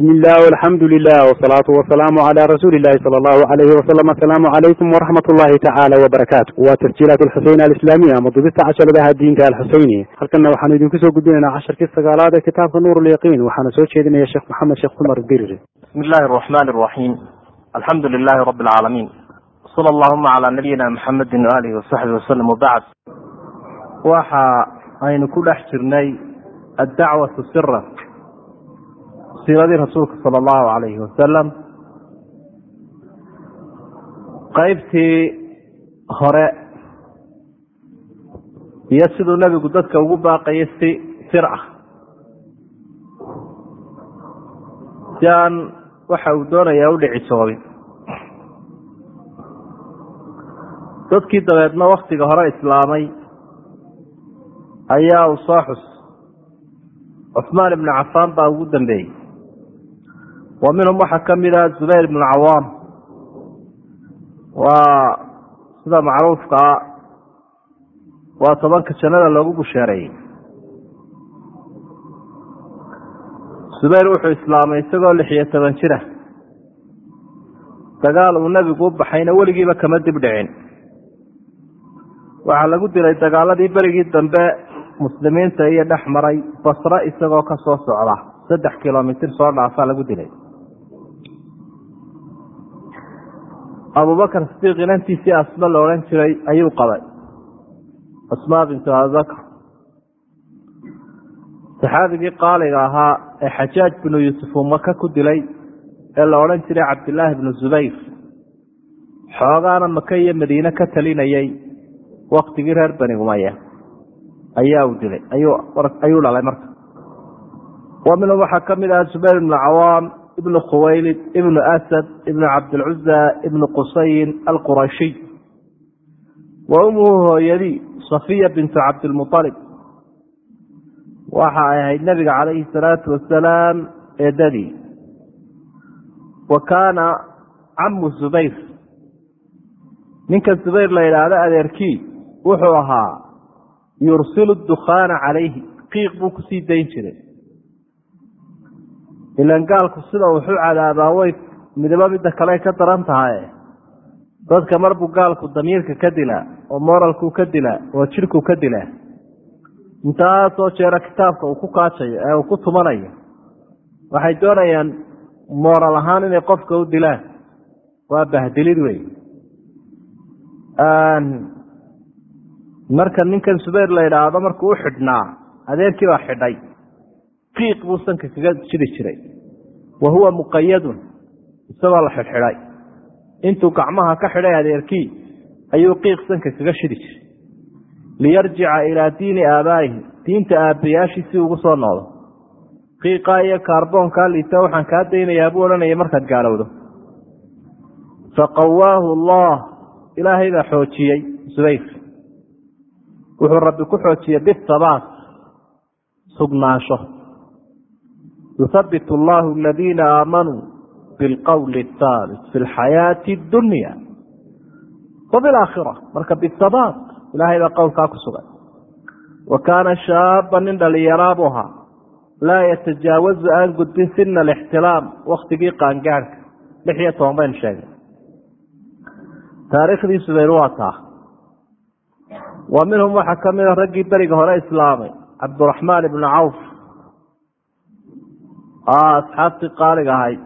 bismi illah alxamdu lilah wsalaatu wasalaamu cala rasuuli illahi sala allahu alayhi wasalam asalaamu calaykum waraxmat ullahi tacaala wabarakaatu waa tasjiilaat alxuseyn alislaamiya ama dubista casharadaha diinta alxuseyni halkanna waxaanu idinku soo gudbinaynaa casharkii sagaalaad ee kitaabka nuur waxaana soo jeedinaya sheekh maxamed sheekh cumar birri. Bismi illahi araxman araxiim alxamdu lilahi rabi alcaalamiin sala allahuma calaa nabiyina maxamedin waalihi wasaxbi wasalam wabacd waxa aynu ku dhex jirnay addacwatu sira siiradii rasuulka sala allahu calayhi wasalam qeybtii hore iyo siduu nebigu dadka ugu baaqayay si sir ah. Si aan waxa uu doonaya udhicisoobin dadkii dabeedna waktiga hore islaamay ayaa uu soo xus. Cuثmaan ibnu cafaan baa ugu dambeeyey wa minhum waxaa ka mid ah zubayr ibnu cawaam waa sida macruufka ah waa tobanka jannada loogu busheereeyey zubayr wuxuu islaamay isagoo lix iyo toban jira. Dagaal uu nebigu u baxayna weligiiba kama dib dhicin. Waxaa lagu dilay dagaaladii berigii dambe muslimiinta iyo dhex maray basre isagoo ka soo socda. Saddex kilomitir soo dhaafaa lagu dilay abubakar sidiiq inantiisii asma la odhan jiray ayuu qabay. Asmaa bintu abibakr saxaabigii qaaliga ahaa ee xajaaj binu yuusuf uu maka ku dilay ee la odhan jiray cabdilaahi bnu zubayr. Xoogaana maka iyo madiine ka talinayay waktigii reer bani umaya ayaa uu dilay ayuu dhalay marka. Wa minhum waxaa ka mid ah zubayr ibnu cawaam ibnu khuwaylid ibnu asad ibnu cabdilcuza ibnu qusayin alqurashiy wa umuhu hooyadii safiya bintu cabdilmualib waxa ay ahayd nabiga calayhi salaatu wasalaam eedadii wa kaana camu zubayr. Ninka zubayr la yidhaahdo adeerkii wuxuu ahaa yursilu dukhaana calayhi qiiq buu ku sii dayn jiray ilan gaalku sida wuxu cadaabaa way midabo midda kale ka daran tahay. Dadka marbuu gaalku damiirka ka dilaa oo moralkuu ka dilaa oo jidhkuu ka dilaa intaasoo jeera kitaabka uu ku kaajayo ee uu ku tumanayo. Waxay doonayaan moral ahaan inay qofka u dilaan. Waa bahdilid wey marka ninkan subayr la yidhaahdo markuu u xidhnaa adeerkii baa xidhay qiiq buu sanka kaga jiri jiray. Wa huwa muqayadun isagoo la xidhxidhay. Intuu gacmaha ka xidhay adeerkii ayuu qiiq sanka kaga shidi jiray. Liyarjica ilaa diini aabaa'ihi diinta aabbayaashii si ugu soo noqdo. Qiiqaa iyo kaarboonkaa liita waxaan kaa daynayaa buu odhanaya markaad gaalowdo. Faqawaahu allah. Ilaahay baa xoojiyey subayr wuxuu rabbi ku xoojiyey bihabaat sugnaansho yuthabbit allahu aladiina aamanuu bilqowli athaabit fi lxayaati addunya wa bilaakhira marka bihabaat ilaahay baa qowlkaa ku sugan. Wa kaana shaaba nin dhalinyaraa buu ahaa laa yatajaawazu aan gudbin sina alixtilaam waktigii qaangaadhka lix iyo toban baynu sheegay taariikhdii subayr waa wa minhum waxaa ka mida raggii beriga hore islaamay cabduraxmaan ibnu cawf asxaabtii qaaliga ahayd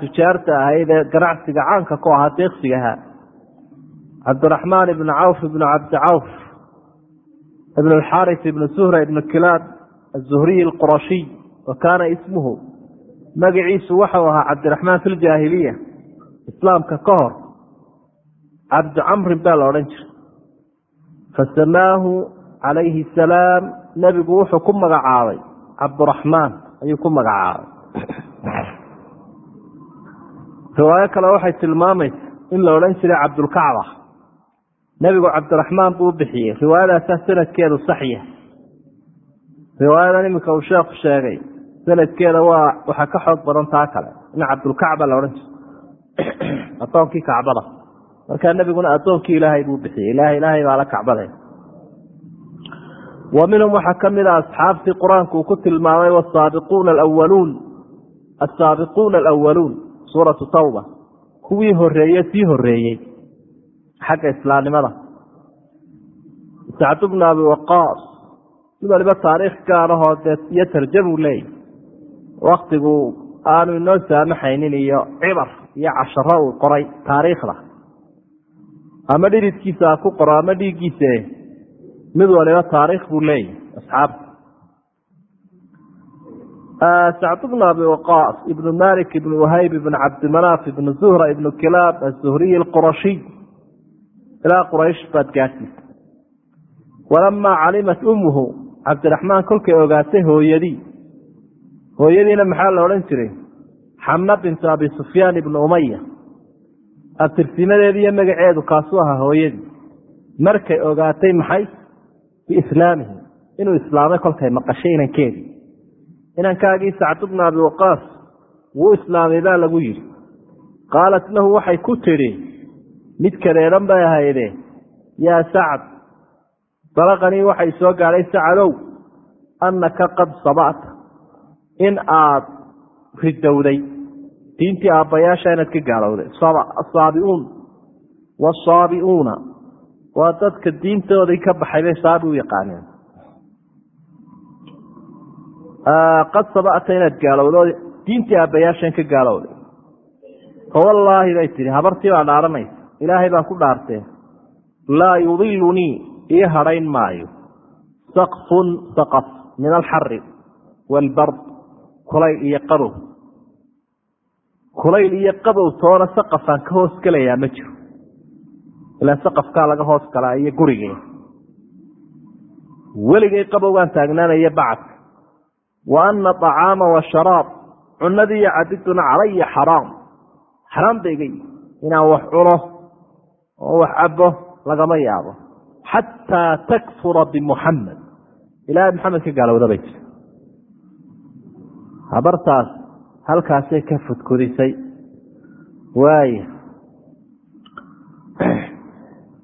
tujaarta ahayd ee ganacsiga caanka ku ahaa deeqsiga ahaa. Cabdiraxmaan ibnu cawf ibnu cabdi cawf ibn alxaris ibnu suhra ibnu kilaab azuhriy alqurashiy wa kaana ismuhu magaciisu waxau ahaa cabdiraxmaan fi ljaahiliya islaamka ka hor camrin baa la odhan jiray. Fasamaahu calayhi asalaam nebigu wuxuu ku magacaabay cabduraxmaan ayuu ku magacaabay riwaayo kale waxay tilmaamaysa in la odhan jiray cabdulkacba nebigu cabdiraxmaan buu bixiyey. Riwaayadaasaa sanadkeedu saxya riwaayadan iminka uu sheekhu sheegay sanadkeeda waa waxaa ka xoog badan taa kale in cabdulkacba la odhan jiray. Adoonkii kacbada. Markaa nebiguna addoonkii ilaahay buu bixiyey. Ilaah ilaahay baa la kacbade wa minhum waxaa ka mid a asxaabtii qur'aanku uu ku tilmaamay asaabiquuna alawaluun suuratu tawba kuwii horeeye sii horeeyey xagga islaamnimada sacd bnu abi waqaas mid waliba taariikh gaarahoo dee iyo tarjamuu leeyahy waktigu aanu inoo saamaxaynin iyo cibar iyo casharo uu qoray taariikhda ama dhididkiisa ha ku qoro ama dhiiggiisa mid waliba taariikh buu leeyahy asxaabta. Sacd bnu abi waqaas ibnu malik ibnu wahayb ibnu cabdimanaaf ibnu zuhra ibnu kilaab azuhriy alqurashiy ilaa quraysh baad gaadhsiisa walamaa calimat ummuhu cabdiraxmaan kolkay ogaatay hooyadii. Hooyadiina maxaa la odhan jiray? Xamna bintu abi sufyaan ibnu umaya abtirsimadeedi iyo magaceedu kaasuu ahaa hooyadii. Markay ogaatay maxay biislaamihi inuu islaamay kolkay maqashay inankeedii inankaagii sacd bnu abi waqaas wuu islaamay baa lagu yidhi qaalat lahu waxay ku tidhi mid kadeedan bay ahayde yaa sacd balaqanii waxay soo gaadhay sacadow annaka qad saba'ta in aad ridowday diintii aabbayaasha inaad ka gaalowday asaabiuun wasaabiuuna waa dadka diintoodii ka baxay bay saabi u yaqaaneen. Qad saba'ta inaad gaalowdo diintii aabbayaashan ka gaalowday. Fawallaahi bay tihi habartii baa dhaaranaysa ilaahay baan ku dhaartee laa yudilunii ii hadhayn maayo. Sakfun saqaf min alxari waalbard kulayl iyo qabow. Kulayl iyo qabow toona saqafaan ka hoos gelayaa ma jiro ilaa saqafkaa laga hoos galaa iyo gurigee weligay qabowgaan taagnaanaya bacadka wa ana acaama washaraab cunadii iyo cabiduna calaya xaraam. Xaraam bayga inaan wax cuno oo wax cabo lagama yaabo. Xataa takfura bimuxamed ilaahay maxamed ka gaalowda bay jira habartaas halkaasay ka fudkudisay waaya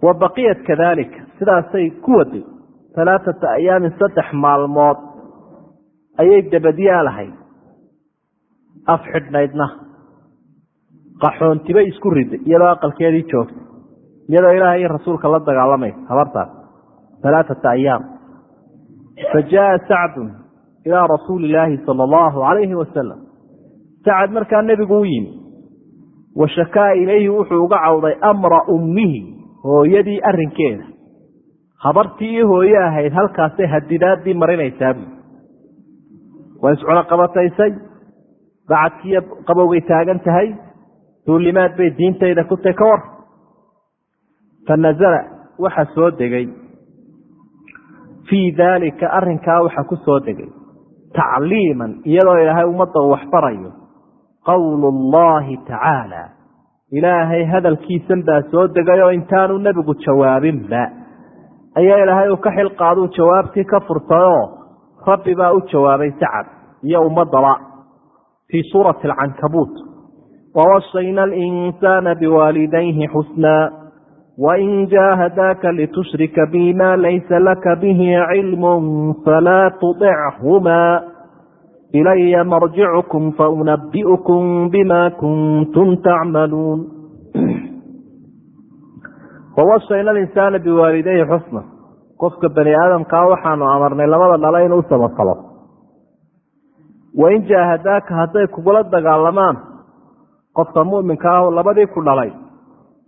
wa baqiyat kadalika sidaasay ku waday alaaata ayaamin saddex maalmood ayay dabadyaalahayd af xidhnaydna qaxoontibay isku riday iyadoo aqalkeedii joogtay. Iyadoo ilaahay iyo rasuulka la dagaalamaysa habartaas alaaata ayaam. Fa jaaa sacdun ilaa rasuuli illaahi sala allahu calayhi wasalam sacad markaa nebigu u yimi. Wa shakaa ilayhi wuxuu uga cawday amra ummihi hooyadii arrinkeeda. Habartii ii hooye ahayd halkaasay hadidaadii marinaysaa buui waa iscunaqabataysay bacadkiiyo qabowgay taagan tahay duulimaad bay diintayda ku tahy ka war. Fa nasala waxa soo degay. Fii daalika arrinkaa waxa ku soo degay. Tacliiman iyadoo ilaahay ummadda uu waxbarayo. Qowlu llahi tacaala ilaahay hadalkiisan baa soo degay oo intaanu nebigu jawaabinba. Ayaa ilaahay uu ka xilqaaduu jawaabtii ka furtayoo rabbi baa u jawaabay sacad iyo ummadaba fii suurati alcankabuut wawasayna alinsaana biwaalidayhi xusnaa wain jaahadaaka litushrika bi ma laysa laka bihi cilmun falaa tudichumaa ilaya marjicukum faunabi'ukum bima kuntum tacmaluun wawasayna alinsaana biwaalidayhi xusna qofka bani aadamkaa waxaanu amarnay labada dhalo inuu samafalo wain jaahadaaka hadday kugula dagaalamaan qofka muminka ah labadii ku dhalay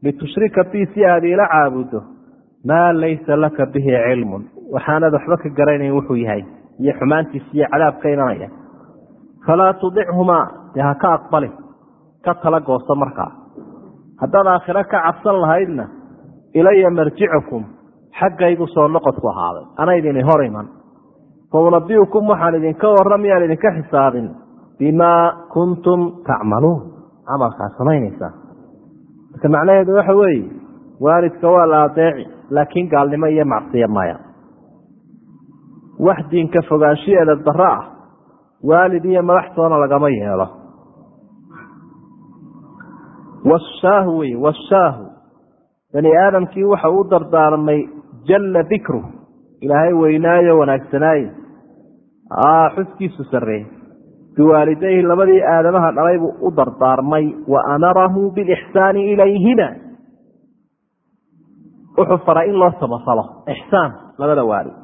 litushrika bi si aad iila caabudo maa laysa laka bihi cilmun waxaanad waxba ka garanayn wuxuu yahay iyo xumaantiisa iyo cadaab ka imanaya falaa tudichumaa dee ha ka aqbalin ka tala goosto markaa haddaad aakhiro ka cabsan lahaydna ilaya marjicukum xaggaygu soo noqodku ahaaday ana idini hor iman faunabiukum waxaan idinka warramayaan idinka xisaabin bimaa kuntum tacmaluun camalkaa samaynaysaa marka macnaheedu waxa weeye waalidka waa la adeeci laakiin gaalnimo iyo macsiyo maya wax diinka fogaanshiyeeda daro ah waalid iyo madaxtoona lagama yeelo. Washaahu wey washaahu bani aadamkii waxa uu dardaarmay jalla dikru. Ilaahay weynaayo wanaagsanaaye xuskiisu sarreeye biwaalidayhi labadii aadamaha dhalay buu u dardaarmay wa amarahu bilixsaani ilayhima. Wuxuu faray in loo samafalo ixsaan labada waalid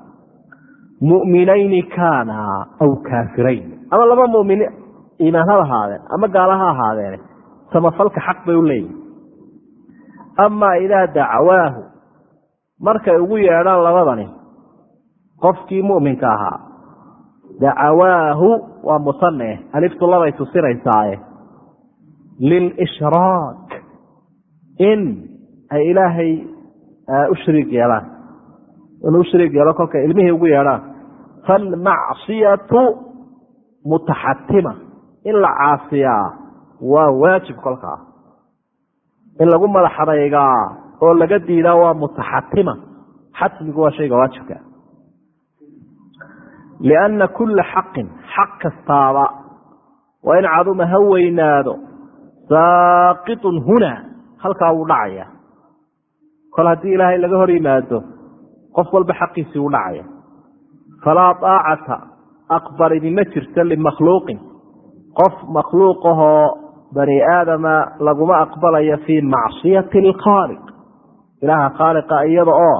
mu'minayni kaana aw kaafirayn ama laba mumin iimaan ha ahaadeen ama gaala ha ahaadeene samafalka xaq bay u leeyihiin amaa idaa dacwaahu markay ugu yeedhaan labadani qofkii mu'minka ahaa dacawaahu waa musane aliftu labay tusinaysaaye. Lilishraak in ay ilaahay u shariig yeelaan inuu ushariig yeelo kolkay ilmihii ugu yeedhaan falmacsiyatu mutaxatima in la caasiyaa waa waajib kolkaa in lagu madaxadaygaa oo laga diidaa waa mutaxatima xatmigu waa shayga waajibka. Lianna kulla xaqin xaq kastaaba waa in caduma ha weynaado saaqitun hunaa halkaa wuu dhacaya. Kol haddii ilaahay laga hor yimaado qof walba xaqiisii u dhacaya. Falaa daacata aqbalini ma jirto limakhluuqin qof makhluuqahoo bani aadama laguma aqbalayo fii macsiyati alkhaaliq ilaaha khaaliqa iyada oo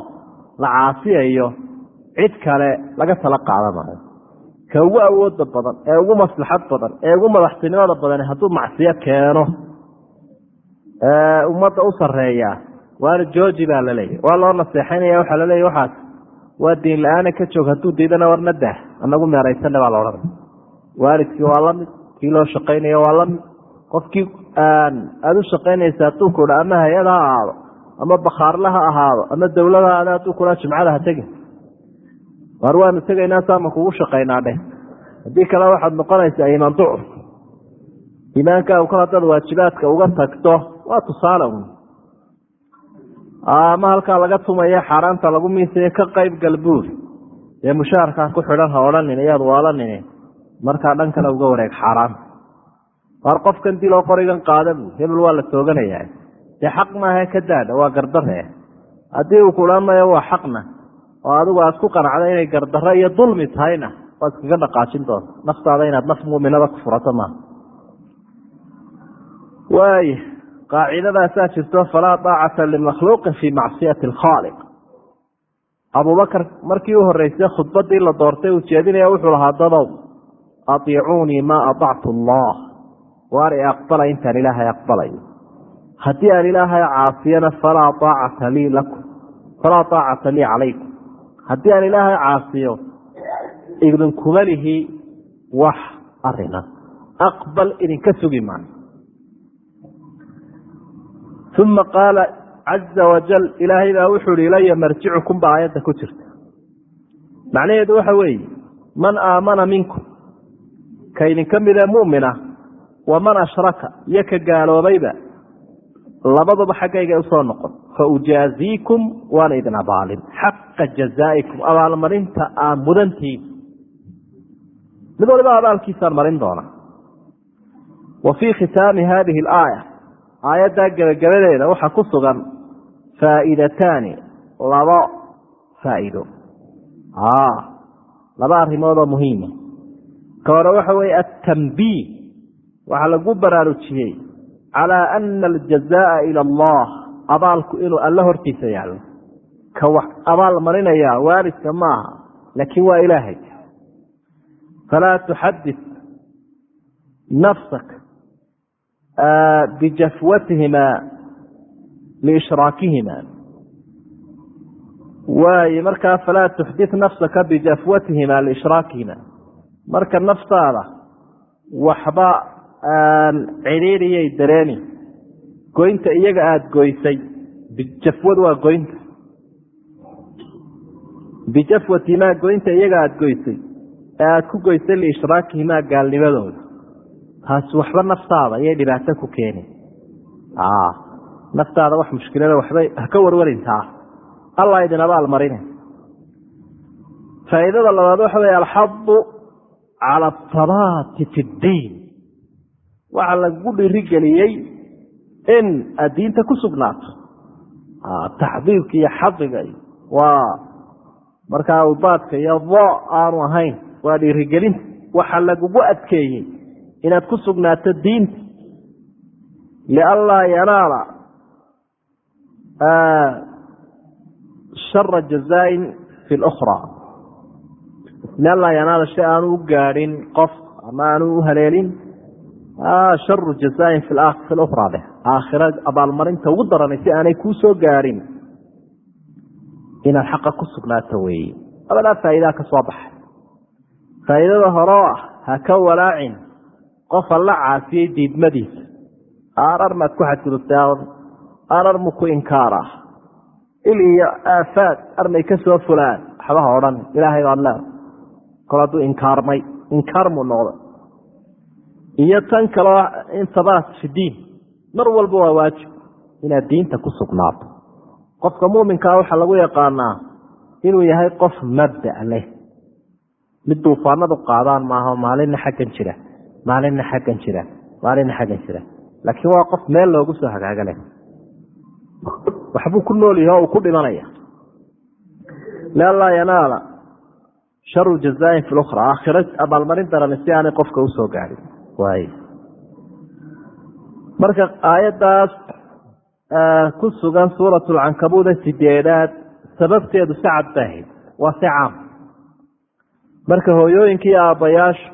la caasiyayo cid kale laga tala qaadanayo. Ka ugu awooda badan ee ugu maslaxad badan ee ugu madaxtinimada badan hadduu macsiyo keeno ummadda u sareeya waana jooji baa laleeyahy waa loo naseexaynaya waxaa laleeya waxaas. Waa diin la'aana ka joog hadduu diidana warna dah anagu meeraysana baa laodhanaya waalidkii waa la mid kii loo shaqaynayo waa la mid qofkii aada u shaqaynaysa hadduu kudha ama hay'ad ha ahaado ama bakhaarle ha ahaado ama dowladda ada hadduu kudha jimcada ha tegin war waanu tegaynaa saama kugu shaqaynaa dheh. Haddii kale waxaad noqonaysaa iimaan ducur iimaankaagu kol haddaad waajibaadka uga tagto waa tusaale un ama halkaa laga tumayo xaaraanta lagu miisayo ka qayb galbuur dee mushaharkaa ku xidhan ha odhanin iyaad waalanini markaa dhan kale uga wareeg xaaraanta waar qofkan diloo qorigan qaada buu hebel waa la tooganayaa. Dee xaq maaha ka daadha waa gardare haddii uu kulanmayo waa xaqna. Oo adigu aad ku qanacda inay gardarro iyo dulmi tahayna waad iskaga dhaqaajin doonta naftaada inaad naf muminada ku furato maaha waaya qaacidadaasaa jirto falaa daacata limakhluuqin fii macsiyati alkhaaliq. Abubakar markii u horeysay khudbadii la doortay uu jeedinaya wuxuu lahaa dadow aiicuunii maa aactu allah. Waar i intaan ilaahay aqbalayo haddii aan ilaahay caasiyana falaa aacata lii lakum. Falaa aacata lii calaykum. Haddii aan ilaahay caasiyo idinkuma lihi wax arina aqbal idinka sugi maayo uma qaala caza wajal ilaahay baa wuxuu ihi ilaya marjicukum baa aayadda ku jirta macnaheedu waxa weeye man aamana minkum ka idinka midee mu'mina waman ashraka iyo ka gaaloobayba labaduba xaggayga u soo noqon fa ujaaziikum waana idin abaalin xaqa jazaa'ikum abaalmarinta aan mudantiin mid waliba abaalkiisaan marin doona wa fii khitaami hadihi alaaya aayaddaa gebagabadeeda waxaa ku sugan faa'iidataani labo faa'iido. Laba arrimood oo muhiima ka hore waxa weeye altambiih waxaa lagu baraarujiyey calaa ana aljazaaa ila allah abaalku inuu alla hortiisa yaallo. Ka wax abaal marinaya waalidka maaha laakiin waa ilaahay. Falaa tuxadid nafsak bijafwatihima liishraakihima waaye markaa falaa tuxdit nafsaka bijafwatihima liishraakihima marka naftaada waxba cidhiiriyay dareeni goynta iyaga aada goysay bijafwad waa goynta bijafwatihimaa goynta iyaga aada goysay ee aada ku goysay liishraakihimaa gaalnimadooda taasi waxba naftaada ayay dhibaato ku keeni. Naftaada wax mushkilada waxbay haka warwarintaa allah idin abaal marine. Faa'iidada labaad waxa wey alxadu cala athabaati fi ddiin waxaa lagu dhirigeliyey in aad diinta ku sugnaato. Taxdiirka iyo xadiga waa markaa ubaadka iyo do aanu ahayn waa dhiirigelinta waxa lagugu adkeeyey inaad ku sugnaato diinta. lianlaa yanaala shara jazaain fi lkhra lianlaa yanaala shay aanu u gaadhin qof ama aanu u haleelin sharu jazaain fi lukhra deh aakhira abaalmarinta ugu daranay si aanay kuu soo gaadhin inaad xaqa ku sugnaato weeye labadaa faa'iidaa ka baxay faa'iidada horeo ah ha ka walaacin qofa la caasiyey diidmadiisa. Aarar maad ku xadgudubtay aarar mu ku il iyo aafaad armay ka soo fulaan. Waxbaha odhan ilaahay baad leeda kol hadduu inkaarmay. Inkaar muu noqday iyo tan kaleo intabaat fi mar walba waa waajib inaad diinta ku sugnaato. Qofka muuminkaa waxaa lagu yaqaanaa inuu yahay qof mabda' leh. Mid duufaanadu qaadaan maaha maalinna xaggan jira maalinna xaggan jira maalinna xaggan jira. Laakiin waa qof meel loogu soo hagaaga leh waxbuu ku nool yahi oo uu ku dhimanaya. Lianlaa yanaala sharu jazaain fi lukhra aakhiro abaalmarin darani si aanay qofka u soo gaadhin waay marka aayaddaas ku sugan suurat lcankabuuda sideedaad sababteedu si cad bay ahayd. Waa si caam marka hooyooyinka iyo aabbayaasha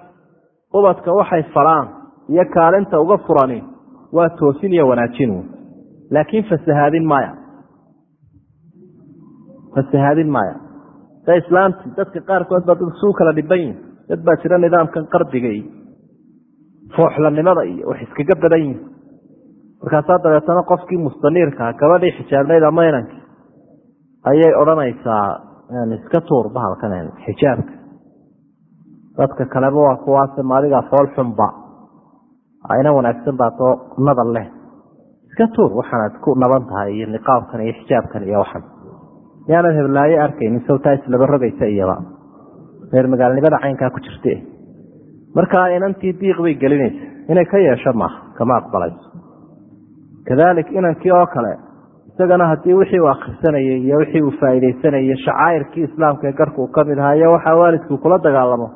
ubadka waxay falaan iyo kaalinta uga furani waa toosin iyo wanaajin laakiin fasahaadin maya fasahaadin maya da islaamti dadka qaarkood baa dad suu kala dhiban yihiin dad baa jira nidaamkan qardiga iyo fooxlanimada iyo wax iskaga badan yihiin markaasaa dabeetana qofkii mustaniirkaa gabadhii xijaabnayd ama ayay odhanaysaa iska tuur bahalkan xijaabka dadka kaleba waa kuwaas maadigaa fool xunba. Ayna wanaagsan baatoo nadal leh. Iska tuur waxaanaad ku naban tahay iyo niqaabkan iyo xijaabkan iyo waxan. Yaanad heblaayo arkaynin sawtaa islaba rogaysa iyaba. Reer magaalnimada caynkaa ku jirta markaa inantii diiq bay gelinaysa. Inay ka yeesho maaha kama aqbalayso. Kadalik inankii oo kale isagana haddii wixii uu akhrisanayey iyo wixii uu faa'iidaysanayey shacaa'irkii islaamka ee garhka uu ka mid ahaa iyo waxaa waalidkuu kula dagaalamo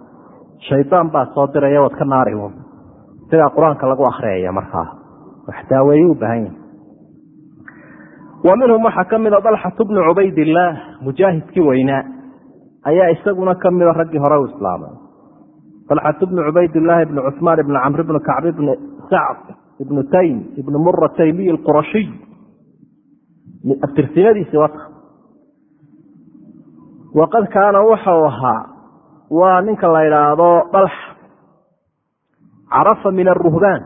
shaydaan baa soo diraya waad ka naari un isagaa qur'aanka lagu akhriyaya markaa wax daaweeye u baahan yahi wa minhum waxaa ka mida dalxatu bnu cubaydillaah mujaahidkii weynaa ayaa isaguna ka mida raggii hore u islaamay. Dalxatu bnu cubaydillaahi ibnu cuhmaan ibnu camr ibnu kacb ibni sacd ibnu taym ibnu mura taymiy alqurashiy abtirsimadiisi wata waqad kaana wuxuu ahaa waa ninka la idhaahdo dalxa carafa min aruhbaan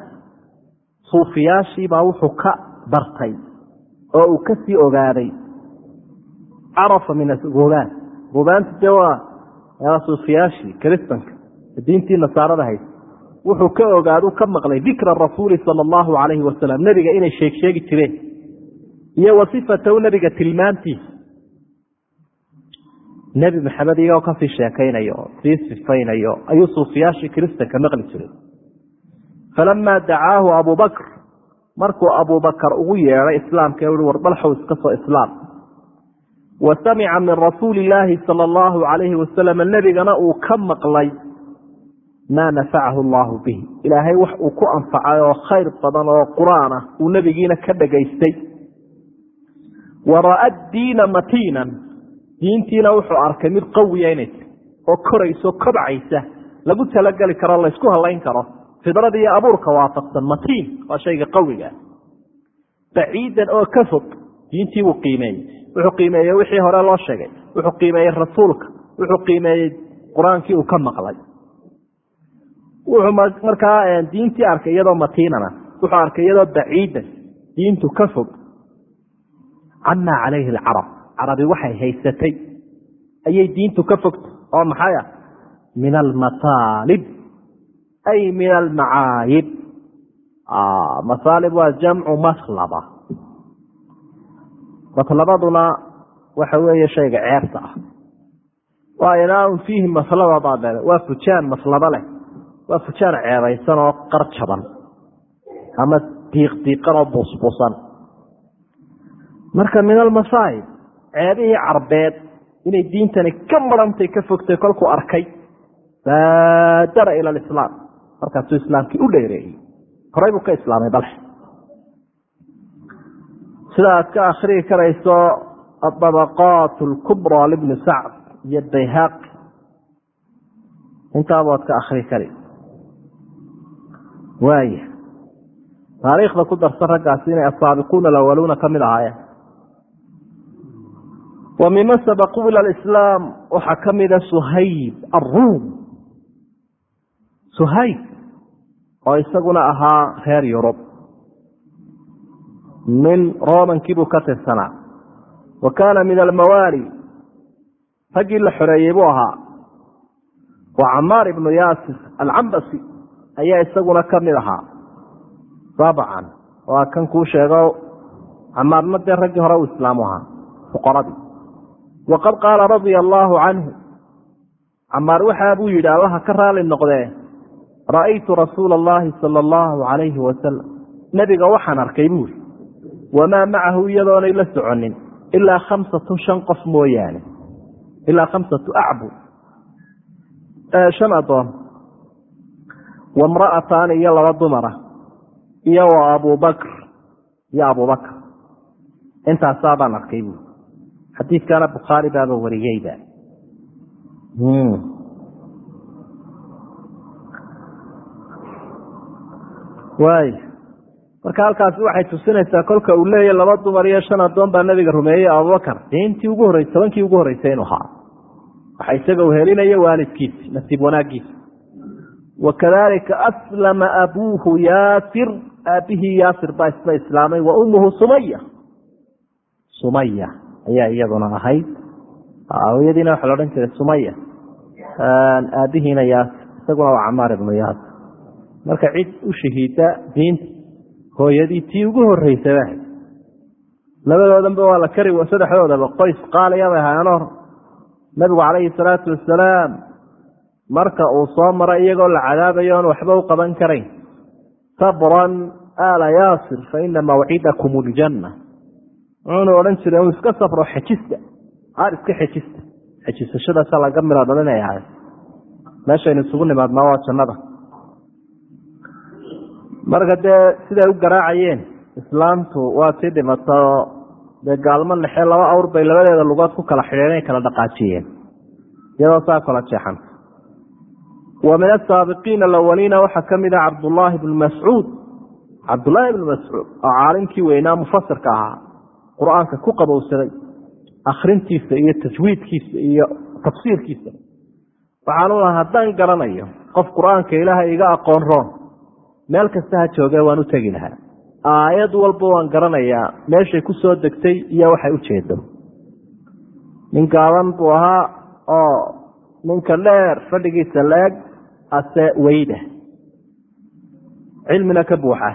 suufiyaashiibaa wuxuu ka bartay oo uu ka sii ogaaday. Carafa min aruhbaan ruhbaantu dee waa suufiyaashii kiristanka diintii nasaarada hayd. Wuxuu ka ogaadu ka maqlay dikra rasuuli sala allahu calayhi wasalam nebiga inay sheeg sheegi jireen. Iyo wa sifatahu nebiga tilmaantiisa nebi maxamed iyagoo ka sii sheekaynayo sii sifaynayo ayuu suufiyaashii kiristanka maqli jiray. Falamaa dacaahu abubakr markuu abubakar ugu yeedhay islaamka e uhi war dalxow iska soo islaam. Wa samica min rasuuli illaahi sala allahu calayhi wasalam nebigana uu ka maqlay maa nafacahu allahu bihi. Ilaahay wax uu ku anfacay oo khayr badan oo qur'aan ah uu nebigiina ka dhagaystay wa ra'a diina matiinan diintiina wuxuu arkay mid qawiya inay tir oo korayso kobcaysa lagu talageli karo laysku halayn karo. Fidrada iyo abuurka waafaqsan matiin waa shayga qawiga. Baciidan oo ka fog diintii buu qiimeeyey. Wuxuu qiimeeyey wixii hore loo sheegay. Wuxuu qiimeeyey rasuulka. Wuxuu qiimeeyey qur'aankii uu ka maqlay. Wuxuu markaa diintii arkay iyadoo matiinana. Wuxuu arkay iyadoo baciidan diintu ka fog. Camaa calayhi alcarab carabi waxay haysatay. Ayay diintu ka fogta oo maxay ah? Min almasaalib ay min almacaayib masaalib waa jamcu maslaba maslabaduna waxa weeye shayga ceebta ah. Waa inaaun fiihi maslaba baad leeda waa fujaan maslaba leh. Waa fujaan ceebaysan oo qar jaban ama diiqdiiqan oo buusbuusan. Marka min almasaa'ib ceebihii carbeed inay diintani ka marantay ka fogtay kolkuu arkay. Baadara ila alislaam. Markaasuu islaamkii u dheereeyey. Horey buu ka islaamay balx sida aad ka akhriyi karayso adabaqaat alkubraa libni sacd iyo bayhaqi intaaba ad ka akhri kari. Waaya taariikhda ku darsan raggaasi inay asaabiquuna alawaluuna ka mid ahaayeen wa miman sabaquu ila alislaam waxaa ka mida suhayb aruum suhayb oo isaguna ahaa reer yurub. Min romankii buu ka tirsanaa. Wa kaana min almawaali raggii la xoreeyey buu ahaa. Wa camaar ibnu yaasir alcambasi ayaa isaguna ka mid ahaa. Dabcan waa kan kuu sheego camaarna dee raggii hore uu islaamu ahaa fuqaradii waqad qaala radia allaahu canhu camaar waxaa buu yidhi allaha ka raali noqdee ra'aytu rasuula allahi sala allahu calayhi wasalam nebiga waxaan arkay buuri wamaa macahu iyadoonay la soconin ilaa khamsatun shan qof mooyaane ilaa khamsatu acbu shan addoon wamra'ataani iyo laba dumara iyo wa abubakr iyo abubakr intaasaa baan arkay buuri xadiidkana bukhaari baaba wariyeyba. Waay marka halkaasi waxay tusinaysaa kolka uu leeyahy laba dumar iyo shan addoon baa nabiga rumeeyey abubakar. Dee intii ugu horreysa tobankii ugu horreysay inuu ahaa. Waxa isaga u helinayo waalidkiisi nasiib wanaagiisa wakadalika aslama abuuhu yaasir. Aabihii yaasir baa isla islaamay wa ummuhu sumaya sumaya ayaa iyaduna ahayd. Hooyadiina waxaa la odhan jiray sumaya aabihiina yaasir isaguna camaar ibnu yaasir marka cid u shahiida diinta hooyadii tii ugu horreysaba labadoodanba waa la kari saddexdoodaba. Qoys qaaliya bay ahaayeenoo nabigu calayhi salaatu wasalaam marka uu soo maro iyagoo la cadaabayo waxba u qaban karayn sabran aala yaasir fa ina mawcidakum ljanna wuxuunu odhan jiray uu iska safro xejista aar iska xejista xejisashadaasa laga miro dhalinay ahay. Meeshaynu isugu nimaadnaa waa jannada. Marka dee siday u garaacayeen islaamtu waa sii dhimatao dee gaalmo nexe laba awr bay labadeeda lugood ku kala xidheen kala dhaqaajiyeen. Iyadoo saa kala jeexanta wa min asaabiqiina alawaliina waxaa ka mid ah cabdullaahi bnu mascuud. Cabdullaahi bnu mascuud oo caalimkii weynaa mufasirka ahaa qur'aanka ku qabowsaday akhrintiisa iyo tajwiidkiisa iyo tafsiirkiisa waxaanu lahaa haddaan garanayo qof qur'aanka ilaahay iga aqoon roon meel kasta ha joogee waan u tegi lahaa. Aayad walba waan garanayaa meeshay ku soo degtay iyo waxay ujeedo nin gaaban buu ahaa oo ninka dheer fadhigiisa leeg ase weyda. Cilmina ka buuxa.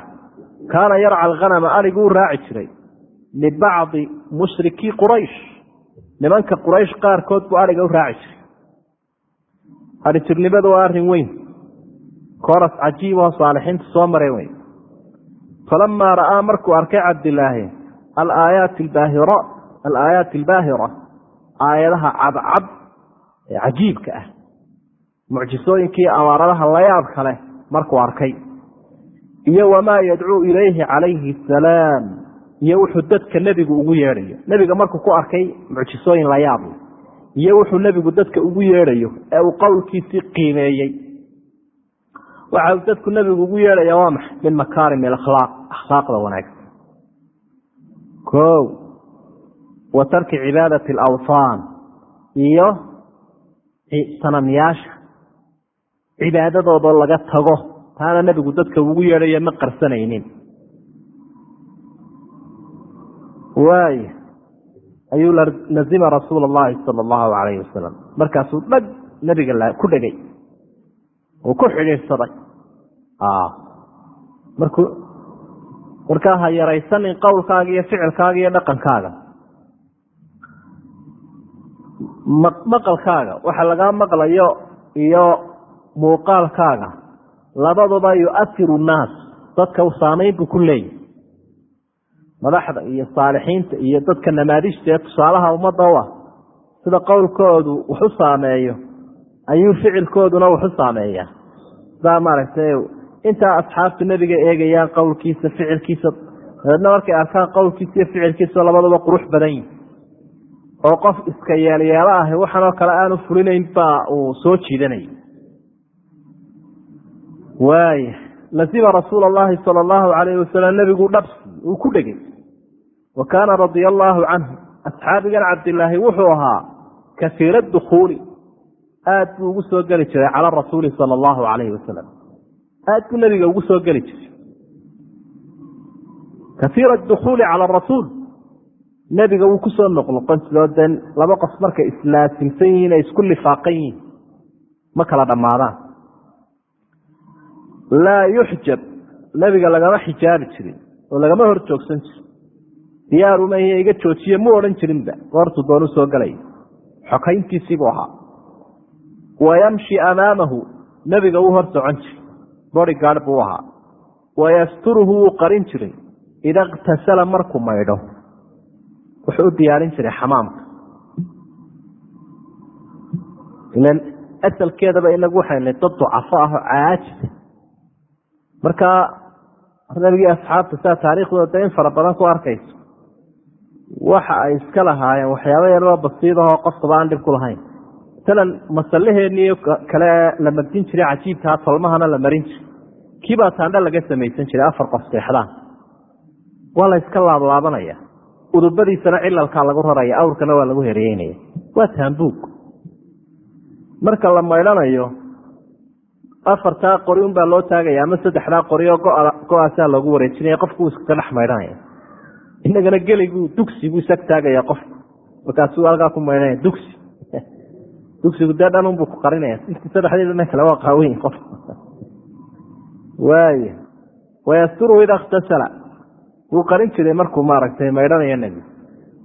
Kaana yarca alkhanama ariguu raaci jiray libacdi mushrikii quraysh nimanka quraysh qaarkood buu ariga u raaci jiray adhijirnimadu waa arrin weyn koras cajiib oo saalixiinta soo mareen wey falamaa ra'aa markuu arkay cabdilaahi alaayaati albaahira aayadaha cadcad ee cajiibka ah mucjisooyinkii amaaradaha layaab kale markuu arkay iyo wamaa yadcuu ilayhi calayhi asalaam iyo wuxuu dadka nebigu ugu yeedhayo. Nebiga markuu ku arkay mucjisooyin layaab iyo wuxuu nebigu dadka ugu yeedhayo ee uu qowlkiisii qiimeeyey. Waxa dadku nebigu ugu yeedhaya waa maxay? Min makaarim alakhlaaq. Akhlaaqda wanaagsan ko wa tarki cibaadati alawthaan. Iyo sanamyaasha. Cibaadadoodoo laga tago. Taana nebigu dadka ugu yeedhaya ma qarsanaynin waay ayuu lazima rasuul allahi sala allahu calayhi wasalam markaasuu dhag nebiga ku dhegay uu ku xidhiidhsaday. Markuu markaa ha yaraysanin qowlkaaga iyo ficilkaaga iyo dhaqankaaga. Maqalkaaga waxa lagaa maqlayo iyo muuqaalkaaga. Labaduba yu'asiru nnaas dadka u saamayn buu ku leeyahy madaxda iyo saalixiinta iyo dadka namaadijta ee tusaalaha ummadda u ah sida qowlkoodu wax u saameeyo ayuu ficilkooduna wax u saameeyaa. Sidaa maaragtay intaa asxaabtu nebiga eegayaan qowlkiisa ficilkiisa dabeedna markay arkaan qowlkiisa iyo ficilkiisa labaduba qurux badan yihi oo qof iska yeelyeelo ah waxanoo kale aanu fulinayn baa uu soo jiidanaya waaya lazima rasuula allahi sala allahu calayhi wasalam nebigu dhabsi uu ku dhegay wa kaana radia allaahu canhu asxaabigan cabdilaahi wuxuu ahaa kasiira dukhuuli aad buu ugu soo geli jiray cala rasuuli sala allahu calayhi wasalam aad buu nebiga ugu soo geli jiray kasiira dukhuuli cala rasuul nebiga wuu ku soo noqnoqon jiroo dee laba qof markay islaasimsan yihiin ay isku lifaaqan yihiin ma kala dhammaadaan laa yuxjab nebiga lagama xijaabi jirin oo lagama hor joogsan jirin diyaarumaiyo iga joojiye mu odhan jirinba goortuu doonu soo galaya xokayntiisiibuu ahaa. Wayamshi amaamahu nebiga wuu hor socon jiray. Bodygaard buu ahaa. Wayasturuhu wuu qarin jiray. Ida iktasala markuu maydho wuxuu u diyaarin jiray xamaamka. Ilan asalkeedaba inagu waxayna dad ducafo ah oo caajisa markaa nabigii asxaabta sidaa taariikhdooda in fara badan ku arkayso waxa ay iska lahaayeen waxyaaba yaroo basiidahoo qofkaba aan dhib ku lahayn. Masalan masallaheennii kale la mardin jiray cajiibkaa tolmahana la marin jiray. Kiibaa taandha laga samaysan jiray afar qof seexdaan. Waa la iska laablaabanaya udubadiisana cilalkaa lagu raraya awrkana waa lagu hereyeynaya waa taambuug. Marka la maydhanayo afartaa qori unbaa loo taagaya ama saddexdaa qori oo go'aasaa loogu wareejinaya qofku iskaga dhex maydhanaya inagana geliguu dugsiguu isag taagaya qofku. Markaasuu halkaa ku maydhanaya dugsi. Dugsigu dee dhanunbuu ku qarinaya intiisa dhexdeedana kale waa qaaweyn qof. Waaya wayasturu ida ikhtasala. Wuu qarin jiray markuu maaragtay maydhanayo nebigu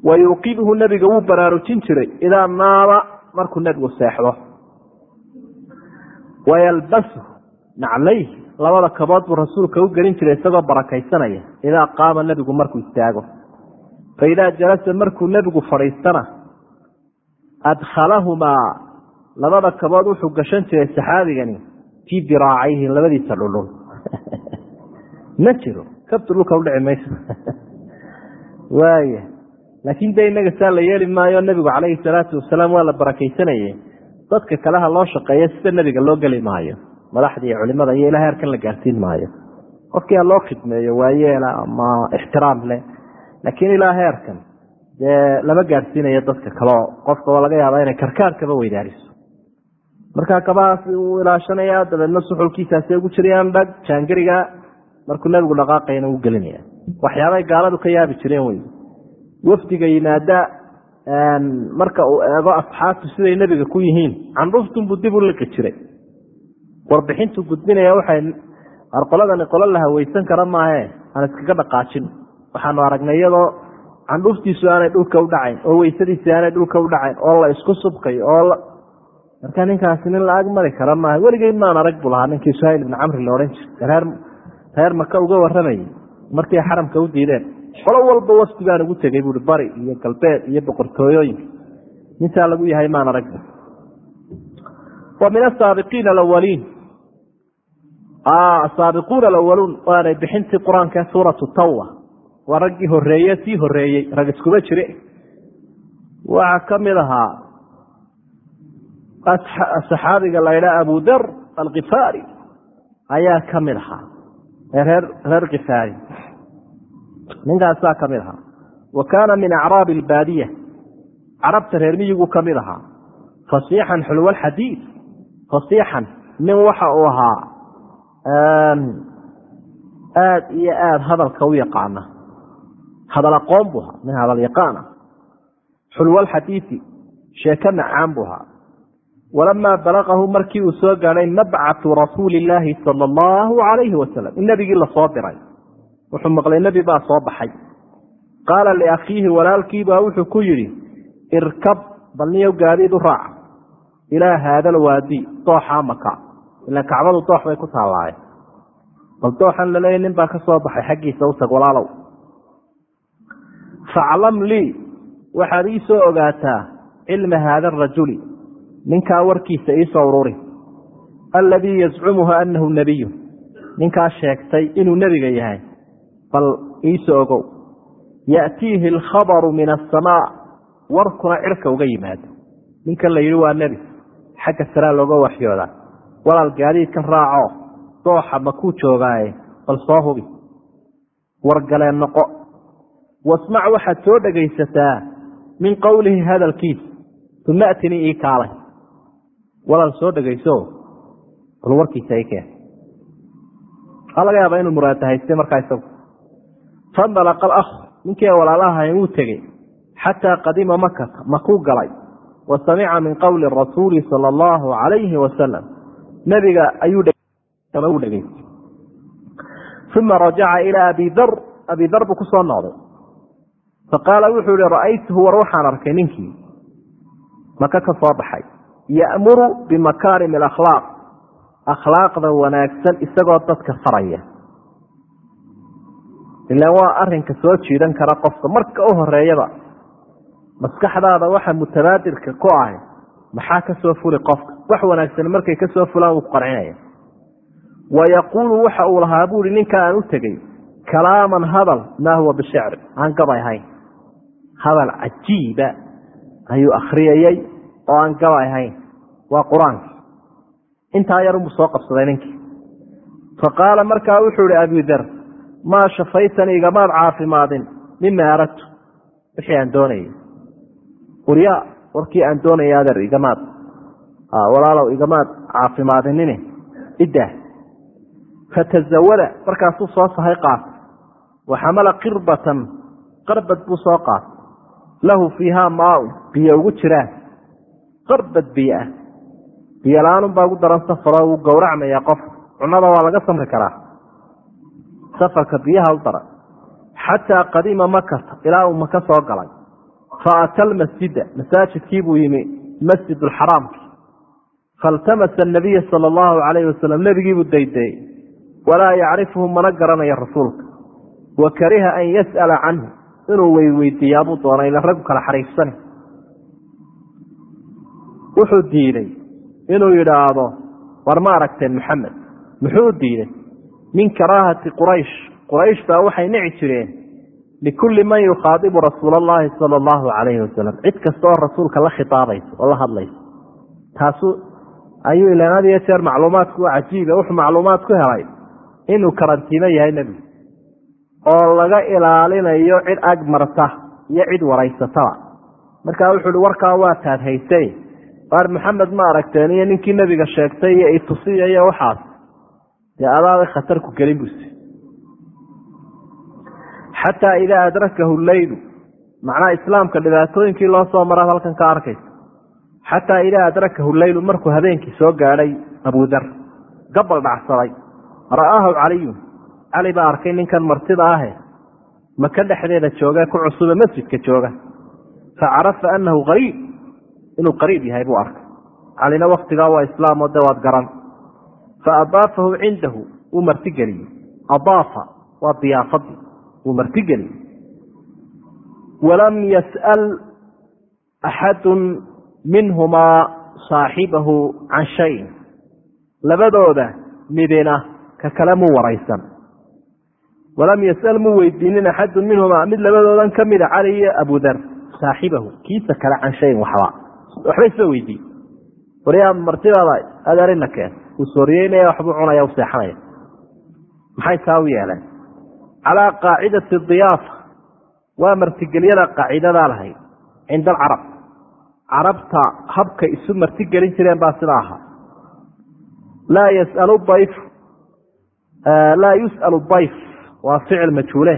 wa yuuqiduhu nebiga wuu baraarujin jiray idaa naaba markuu nebigu seexdo wayalbasu naclayhi labada kabood buu rasuulka u gelin jiray isagoo barakaysanaya idaa qaama nebigu markuu istaago fa idaa jalasa markuu nebigu fadhiistana adkhalahumaa labada kabood wuxuu gashan jiray saxaabigani fii diraacayhi labadiisa dhulhul ma jiro kabtu dhulka udhici mayso waaya laakiin de inaga saa la yeeli maayo nebigu calayhi salaatu wasalaam waa la barakaysanayay dadka kaleha loo shaqeeya sida nebiga loo geli maayo. Madaxda iyo culimada iyo ilahay harkan la gaarsiin maayo. Qofkii loo khidmeeyo waayeela ama ixtiraam leh laakiin ilaa heerkan dee lama gaadhsiinayo dadka kaleo qofka oo laga yaaba inay karkaarkaba weydaariso. Markaa kabahaas uu ilaashanaya dabeedna suxulkiisaasay ugu jirayaan dhag jaangariga markuu nebigu dhaqaaqayana u gelinaya waxyaabay gaaladu ka yaabi jireen wey wafdiga yimaada marka uu eego asxaabtu siday nebiga ku yihiin candhuftunbuu dib u liqi jiray. Warbixintu gudbinaya waxay arqoladani qolo la haweysan kara maahe aan iskaga dhaqaajin. Waxaanu aragnay iyadoo candhuftiisu aanay dhulka u dhacayn oo weysadiisi aanay dhulka u dhacayn oo la isku subkayo oo marka ninkaasi nin la-ag mari kara maaha weligey maan arag buu lahaa. Ninkii suhayl ibni camri la odhan jiray. Reer reer maka uga waramayay markii xaramka u diideen qolo walba wafdi baan ugu tegey buui bari iyo galbeed iyo boqortooyooyinka nintaa lagu yahay maan arag. Wa min asaabiqiina alawaliin asaabiquuna alawaluun waanay bixintii qur'aanka suuratu tawba. Waa raggii horeeye sii horeeyey rag iskuba jire. Waxaa ka mid ahaa saxaabiga la ydhaa abu dar alkifaari ayaa ka mid ahaa. Reer kifaari ninkaasaa ka mid ahaa wa kaana min acraabi albaadiya carabta reer miyiguu ka mid ahaa fasiixan xulwa alxadiid fasiixan nin waxa uu ahaa aada iyo aada hadalka u yaqaana hadal aqoon buu ahaa nin hadal yaqaana xulwa alxadiidi sheeke macaan buu ahaa walamaa balaqahu markii uu soo gaadhay nabcatu rasuuli illaahi sala allahu calayhi wasalam in nebigii la soo diray wuxuu maqlay nebi baa soo baxay. Qaala liakhiihi walaalkiibaa wuxuu ku yidhi irkab balniyow gaadiid u raaca ilaa haada alwaadi dooxaa maka. Ila kacbadu doox bay ku taallaaye bal dooxan laleeya nin baa ka soo baxay xaggiisa u tag walaalow. Faclam lii waxaad ii soo ogaataa cilma haada arajuli ninkaa warkiisa iisoo ururi. Alladii yazcumuhu annahu nebiyu ninkaa sheegtay inuu nebiga yahay bal iisoo ogow ya'tiihi alkhabaru min asamaa warkuna cirka uga yimaado. Ninkan la yidhi waa nebi. Xagga saraa looga waxyoodaa walaal gaadiidkan raaco. Dooxa makuu joogaaye? Bal soo hubi. Wargaleen noqo. Wasmac waxaad soo dhegaysataa min qowlihi hadalkiisa uma atinii ii kaalay. Walaal soo dhegayso bal warkiisa i keen. Waxaa laga yaabaa inuu muraadahaystay markaa isagu fandalaqa alakhu ninkii walaalahayn wuu tegey xataa qadima makata makuu galay wa samica min qowli rasuuli sala allahu calayhi wasalam nebiga ayuu dhegeystay uma rajaca ilaa abi dar abi dar buu ku soo noqday. Faqaala wuxuu ihi ra'aytuhu war waxaan arkay ninkii. Maka ka soo baxay. Ya'muru bimakaarim alakhlaaq. Akhlaaqda wanaagsan isagoo dadka faraya ilaan waa arinka soo jiidan kara qofka marka u horeeyaba maskaxdaada waxa mutabaadirka ku ahay maxaa ka soo fuli qofka? Wax wanaagsan markay ka soo fulaan wuu ku qarcinaya wa yaquulu waxa uu lahaa buuhi ninka aan u tegey kalaaman hadal maa huwa bishicri aan gabay ahayn hadal cajiiba ayuu akhriyayey oo aan gabay ahayn waa qur'aanki intaa yarunbuu soo qabsaday ninkii. Fa markaa wuxuu ihi abidar maa shafaytani igamaad caafimaadin? Mima aradtu wixii aan doonayay urya warkii aan doonaya adeer igamaad walaalow igamaad caafimaadinine iddaah fatazawada markaasuu soo sahay qaatay wa xamala qirbatan qarbad buu soo qaatay lahu fiihaa maaun biyo ugu jiraan qarbad biyo ah. Biyo la'aanun baa ugu daran safaro wuu gowracmayaa qof. Cunada waa laga samri karaa safarka biyaha u daran xataa qadima makata ilaa uu maka soo galay. Fa ata almasjida masaajidkiibuu yimi masjid alxaraamki faltamasa anabiya sala allahu calayhi wasalam nebigiibuu daydayey walaa yacrifuhu mana garanayo rasuulka. Wa kariha an yas'ala canhu inuu weyweydiiyaabuu doonay ila raggu kala xariifsani. Wuxuu diiday inuu yidhaahdo war ma aragteen maxamed muxuu diiday min karaahati quraysh. Quraysh baa waxay nici jireen likulli man yukhaadibu rasuula allahi sala allahu calayhi wasalam cid kasta oo rasuulka la khitaabaysa oo la hadlaysa taasu ayuu ilaan had iyo jeer macluumaadku cajiiba wuxuu macluumaad ku helay inuu karantiimo yahay nebigu oo laga ilaalinayo cid ag marta iyo cid waraysataba markaa wuxuu hi warkaa waa taad haysay waar maxamed ma aragteen iyo ninkii nebiga sheegtay iyo itusiya iyo waxaas dee adaada khatar ku gelin busi xataa idaa adrakahu leylu macnaha islaamka dhibaatooyinkii loo soo maraad halkan ka arkaysa. Xataa idaa adrakahu leylu markuu habeenkii soo gaadhay abudar gabal dhacsaday. Ra'aahu caliyun cali baa arkay ninkan martida ahe maka dhexdeeda jooga ku cusube masjidka jooga. Fa carafa annahu qariib inuu qariib yahay buu arkay. Calina waktigaa waa islaam oo de waad garan fa adaafahu cindahu wuu martigeliyey adaafa waa diyaafadii wuu martigeliyey walam yas'al axadun minhumaa saaxibahu can shayin labadooda midina ka kale muu waraysan walam yas'al muu weydiinin axadun minhumaa mid labadoodan ka mida cali iyo abudar saaxibahu kiisa kale can shayin waxba waxba isma weydiin waryaa martidaada adeerina keen uu sooriyeynaya waxbuu cunaya u seexanaya. Maxay taa u yeeleen? Calaa qaacidati diyaafa waa martigelyada qaacidadaa lahayd cinda alcarab. Carabta habka isu martigelin jireen baa sida ahaa laa yasalu dayf laa yus'alu dayf waa ficil majhuule.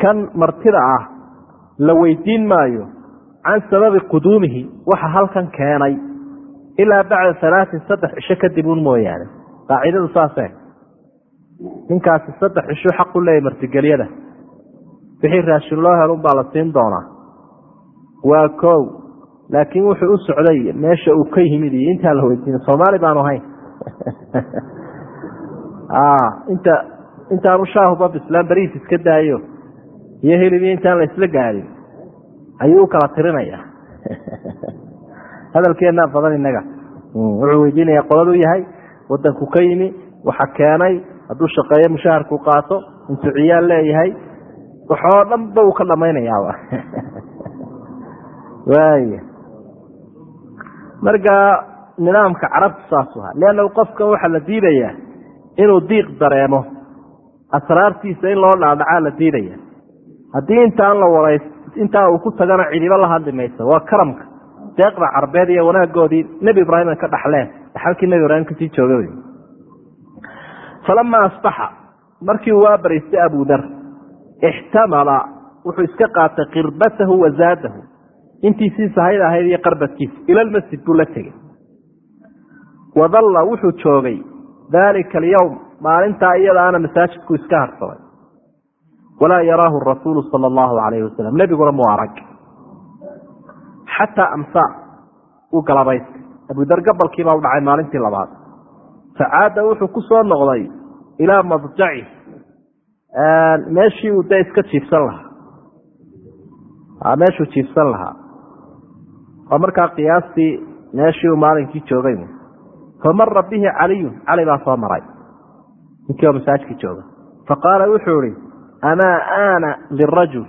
Kan martida ah la weydiin maayo can sababi quduumihi waxa halkan keenay ilaa bacda alaatin saddex cisho kadib un mooyaane. Qaacidadu saasee? Ninkaasi saddex cisho xaq u leeyahy martigelyada. Wixii raashin loo helun baa la siin doonaa. Waa kow. Laakiin wuxuu u socday meesha uu ka yimid iyo intaan la weydiina soomaali baanu ahayn inta intaanu shaahuba bislaan beriis iska daayo. Iyo helibi intaan la isla gaadin ayuu u kala tirinaya hadalkeenaa badan inaga wuxuu weydiinaya qoladuu yahay wadanku ka yimi waxa keenay hadduu shaqeeyo mushaharku qaato intuu ciyaal leeyahay waxoo dhan ba uu ka dhamaynayaaba waaya marka nidaamka carabtu saasu ahaa leanna qofkan waxaa la diidayaa inuu diiq dareemo. Asraartiisa in loo dhaadhacaa la diidaya haddii intaan la waray intaa uu ku tagana cidibo la hadli maysa waa karamka deeqda carbeed iyo wanaagoodii nebi ibraahim ay ka dhaxleen. Dhaxalkii nebi ibraahim ka sii jooga wey. Falamaa asbaxa markii uu waa baraystay abudar ixtamala wuxuu iska qaatay kirbatahu wa zaadahu. Intiisii sahayd ahayd iyo qarbadkiisa ila lmasjid buu la tegey. Wadalla wuxuu joogay daalika alyowm maalintaa iyadaana masaajidku iska harsaday. Walaa yaraahu rasuulu sala allahu calayhi wasalam nebiguna muu arag xataa amsaa uu galabaystay abudar gabalkiibaa u dhacay maalintii labaad facaada wuxuu ku soo noqday ilaa madjaci meeshii uu dee iska jiifsan lahaa meeshuu jiifsan lahaa oo markaa qiyaastii meeshii uu maalinkii joogay famara bihi caliyun cali baa soo maray ninkii oo masaajidkii jooga faqaala wuxuu ihi amaa aana lirajul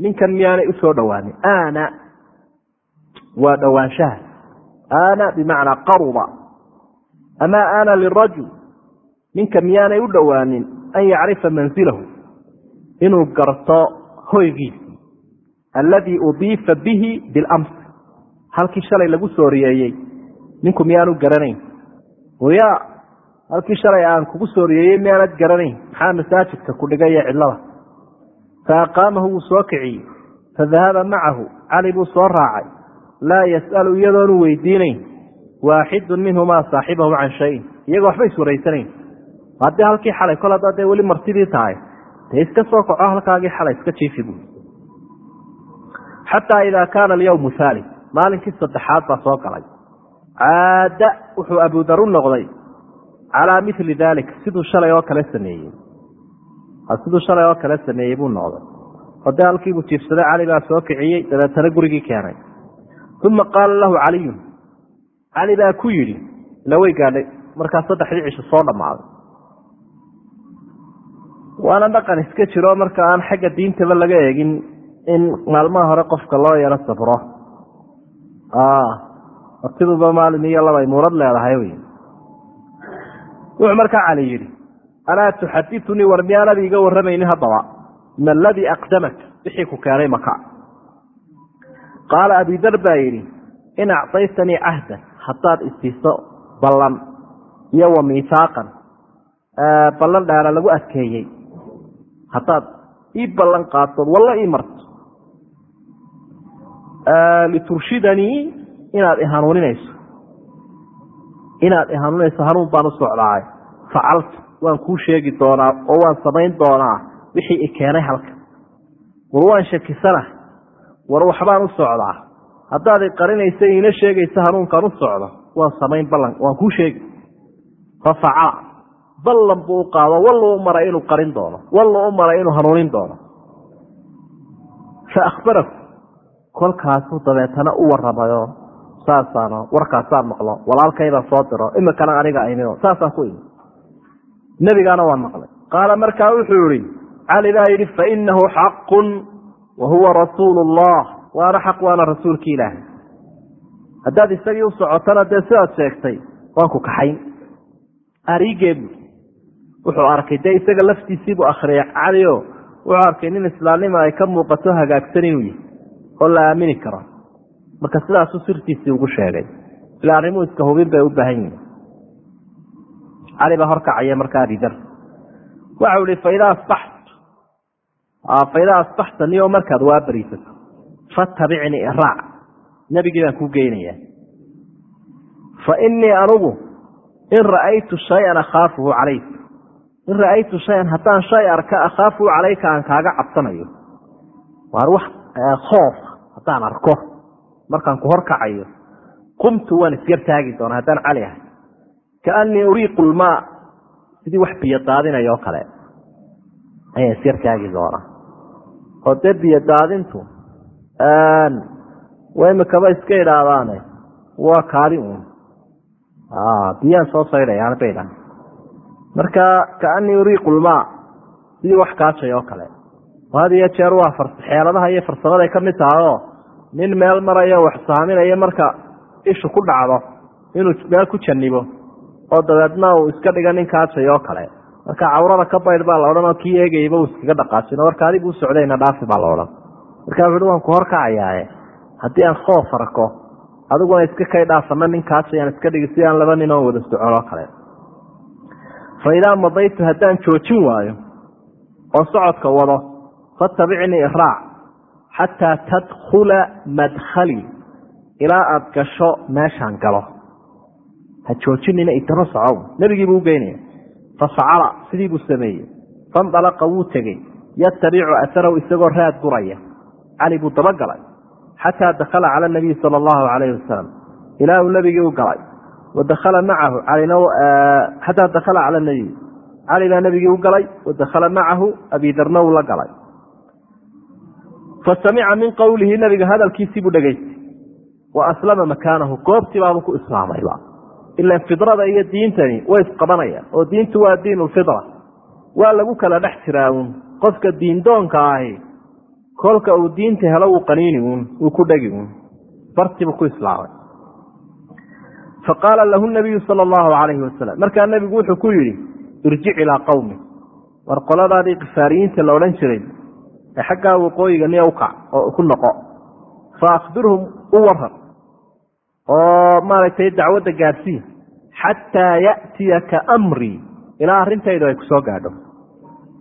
ninkan miyaanay u soo dhowaanin aana waa dhowaanshaha aana bimacnaa qaruba amaa aana lirajul. Ninka miyaanay u dhowaanin an yacrifa manzilahu. Inuu garto hoygiisi alladii udiifa bihi bilams halkii shalay lagu sooriyeeyey ninku miyaanu garanayn. Ya halkii shalay aan kugu sooriyeeyey miyaanad garanayn. Maxaa masaajidka ku dhigaya cidlada fa aqaamahu wuu soo kiciyey. Fadahaba macahu cali buu soo raacay laa yas'alu iyadoonu weydiinayn waaxidun minhumaa saaxibahu can shayin iyagoo waxba iswaraysanayn haddii halkii xalay kol haddaa weli martidii tahay dee iska soo kaco halkaagii xalay iska jiifi bu xataa idaa kaana alyawmu haali maalinkii saddexaad baa soo galay. Caada wuxuu abudar u noqday. Calaa mili daalika siduu shalay oo kale sameeyey. Siduu shalay oo kale sameeyey buu noqday. Oo dee halkiibuu jiifsaday cali baa soo kiciyey dabeetana gurigii keenay uma qaala lahu caliyun cali baa ku yidhi ila way gaadhay markaa saddexdii cisho soo dhammaaday waana dhaqan iska jiro marka aan xagga diintaba laga eegin in maalmaha hore qofka loo yaro sabro martiduba maalin iyo labay muurad leedahay wy wuxuu markaa cali yidhi alaa tuxaditunii war miyaanad iiga warramaynin haddaba ma aladii aqdamak wixii ku keenay maka qaala abidar baa yidhi in actaytanii cahdan haddaad isiiso ballan iyo wa miihaaqan ballan dheera lagu adkeeyey. Haddaad ii ballan qaadtood walla ii marto. Liturshidanii inaad ihanuuninayso inaad ihanuuninayso hanuun baan u socdaay. Facaltu waan kuu sheegi doonaa oo waan samayn doonaa wixii i keenay halka war waan shakisana war waxbaan u socdaa. Haddaad i qarinaysa iina sheegaysa hanuunkaan u socdo. Waan samayn ballan waan kuu sheegi fa facala ballan buu u qaado wallu u maray inuu qarin doono. Wallu u maray inuu hanuunin doono. Fa akhbarahu kolkaasuu dabeetana u waramayo saasaano warkaasaan maqlo. Walaalkaybaa soo diro. Imikana aniga imido saasaan ku imi nebigaana waan maqlay. Qaala markaa wuxuu yihi cali baa yidhi fainahu xaqun wa huwa rasuulu llah waana xaq waana rasuulki ilaahay haddaad isagii u socotana dee sidaad sheegtay waan ku kaxayn arigeebu wuxuu arkay dee isaga laftiisiibuu akriyay calio wuxuu arkay nin islaamnima ay ka muuqato hagaagsan inuu yahay oo la aamini karo marka sidaasuu sirtiisii ugu sheegay ila arrimuu iska hubin bay u baahan yihiin cali baa horkacaya markaa abidar waxau ihi faidaa asbaxt faidaa asbaxta niyo markaad waa bariisato fatabicnii iraac nebigii baan kuu geynayaa. Fa inii anugu in ra'aytu shayan akhaafuhu calayk. In ra'aytu shayan haddaan shay arka akhaafuhu calayka aan kaaga cabsanayo. Waar wax khoof haddaan arko. Markaan ku horkacayo qumtu waan isyar taagi doonaa haddaan cali ahay. Kaanii uriiqu lmaa. Sidii wax biyo daadinaya oo kale. Ayaan isyar taagi doonaa oo dee biyo daadintu waa imikaba iska idhaahdaane waa kaadi uun. Biyaan soo saydhayaan bay dhahan marka kaanii uriiqulmaa sidii wax kaajay oo kale. Had iyo jeer waa xeeladaha iyo farsamaday ka mid tahay oo nin meel marayo wax saaminayo marka ishu ku dhacdo inuu meel ku janibo oo dabeedna uu iska dhiga nin kaajay oo kale marka cawrada ka baydh baa la odhan kii eegayba uu iskaga dhaqaajin warka adigu u socdayna dhaafi baa la odhan marka wuxuuhi waan ku horkacayaaye haddii aan khoof arko adiguna iska kay dhaafana nin kaajay aan iska dhigi si aan laba nin oo wada socon oo kale. Fa idaa madaytu haddaan joojin waayo oo socodka wado fatabicnii iraac xataa tadkhula madkhalii ilaa aada gasho meeshaan galo. Ha joojinina idaba socow nebigiibuu u fafacala sidii buu sameeyey. Fandalaqa wuu tegey. Yatabicu asaraw isagoo raad guraya. Cali buu dabagalay xataa dakhala cala nabiyi sala allahu calayhi wasalam. Ilaa uu nebigii u galay. Wa dakhala macahu calina xataa dakhala cala nabiy. Cali baa nebigii u galay. Wa dakhala macahu abidarna uu la galay. Fa samica min qowlihi nebiga hadalkiisii buu dhegaystay. Wa aslama makaanahu goobtii baabuu ku islaamayba ilan fidrada iyo diintani way isqabanayaan oo diintu waa diin ulfidra waa lagu kala dhex jiraa uun qofka diindoonka ahi kolka uu diinta helo wuu qaniini uun wuu ku dhegi uun bartiibuu ku islaamay fa qaala lahu nabiyu sala allahu calayhi wasalam markaa nebigu wuxuu ku yidhi irjic ilaa qowmi war qoladaadii kifaariyiinta la odhan jiray ee xaggaa waqooyiga niya ukac oo ku noqo. Fa akhbirhum u waran oo maaragtay dacwadda gaadhsii xataa ya'tiyaka amrii ilaa arrintaydu ay ku soo gaadho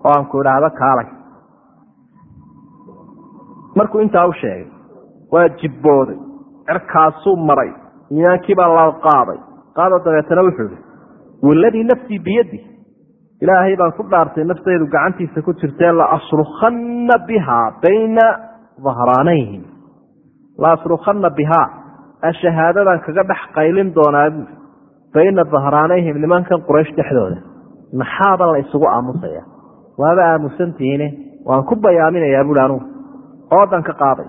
oo aan ku idhaahdo kaalay. Markuu intaa u sheegay waa jibbooday cerkaasuu maray iimaankii baa la qaaday. Qaado dabeetana wuxuu ihi waladii nafsii biyadi ilaahay baan ku dhaartay naftaydu gacantiisa ku jirtee la asrukanna bihaa bayna dahraanayhim la asrukanna bihaa ashahaadadan kaga dhex qaylin doonaa buui bayna dahraanayhim nimankan quraysh dhexdooda maxaaba la isugu aamusaya waaba aamusantihiine waan ku bayaaminayaa buui anugu oodan ka qaaday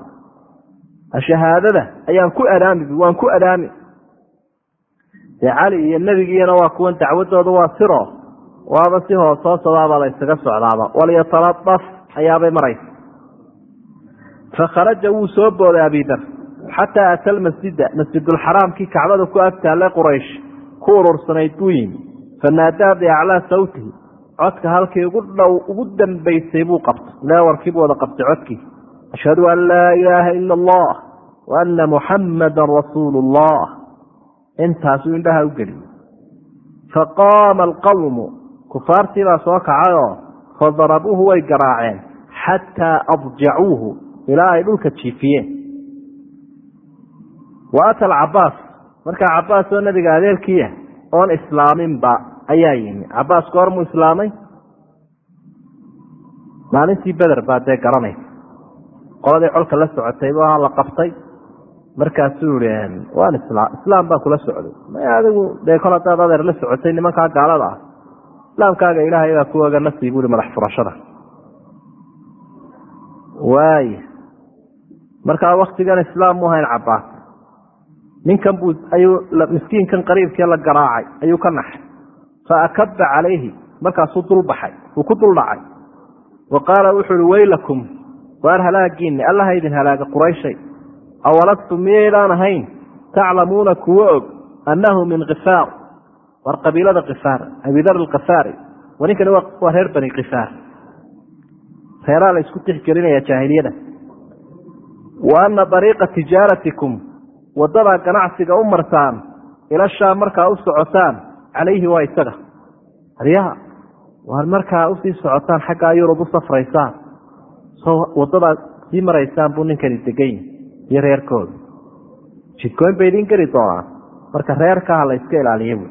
shahaadada ayaan ku adaami bu waan ku adaami dee cali iyo nebigiina waa kuwan dacwadooda waa siro waaba si hoosoosodaaba la ysaga socdaaba walyataladaf ayaabay maraysa fakharaja wuu soo booday abidar xataa ata lmasjida masjidulxaraamkii kacbada ku agtaalle quraysh ku urursanayd buu yimi fanaadaa biaclaa sawtihi codka halkii ugu dhow ugu dambaysay buu qabtay. Leewarkiibuu wada qabtay codkii. Ashhadu an laa ilaaha ila allah wa ana muxammadan rasuulu allah intaasuu indhaha u geliyey faqaama alqawmu. Kufaartii baa soo kacayoo fadarabuuhu way garaaceen xataa adjacuuhu. Ilaa ay dhulka jiifiyeen wa ata alcabaas markaa cabaas oo nabiga adeerkiiah oon islaaminba ayaa yimi. Cabaas goormuu islaamay? Maalintii beder baa dee garanaysa qoladii colka la socotay waa la qabtay markaasuu yihi waan islaam islaam baan kula socday. Maya adigu dee kol hadaad adeer la socotay nimankaa gaalada ah. Islaamkaaga ilaahay baa kuwaga nasii buui madax furashada. Waaya markaa waktigan islaam mu hayn cabaas ninkan buu miskiinkan qariibkee la garaacay ayuu ka naxay. Fa akaba calayhi markaasuu dulbaxay uu ku duldhacay wa qaala wuxuu uhi weylakum waar halaagiinni? Allaha idin halaaga qurayshay awalastum miyaydaan ahayn? Taclamuuna kuwo og annahu min kifaar war qabiilada kifaar abidar alkifaari wa ninkani waa reer bani kifaar reeraa la isku tixgelinaya jaahiliyada. Wa ana dariiqa tijaaratikum waddadaa ganacsiga u martaan ila shaam markaa u socotaan calayhi waa isaga. Aryaha waar markaa u sii socotaan xaggaa yurub u safraysaan. Soo waddadaa sii maraysaan buu ninkani degan iyo reerkooda jidkooyn bay idin geli doonaan. Marka reerkaha la ilaaliya buui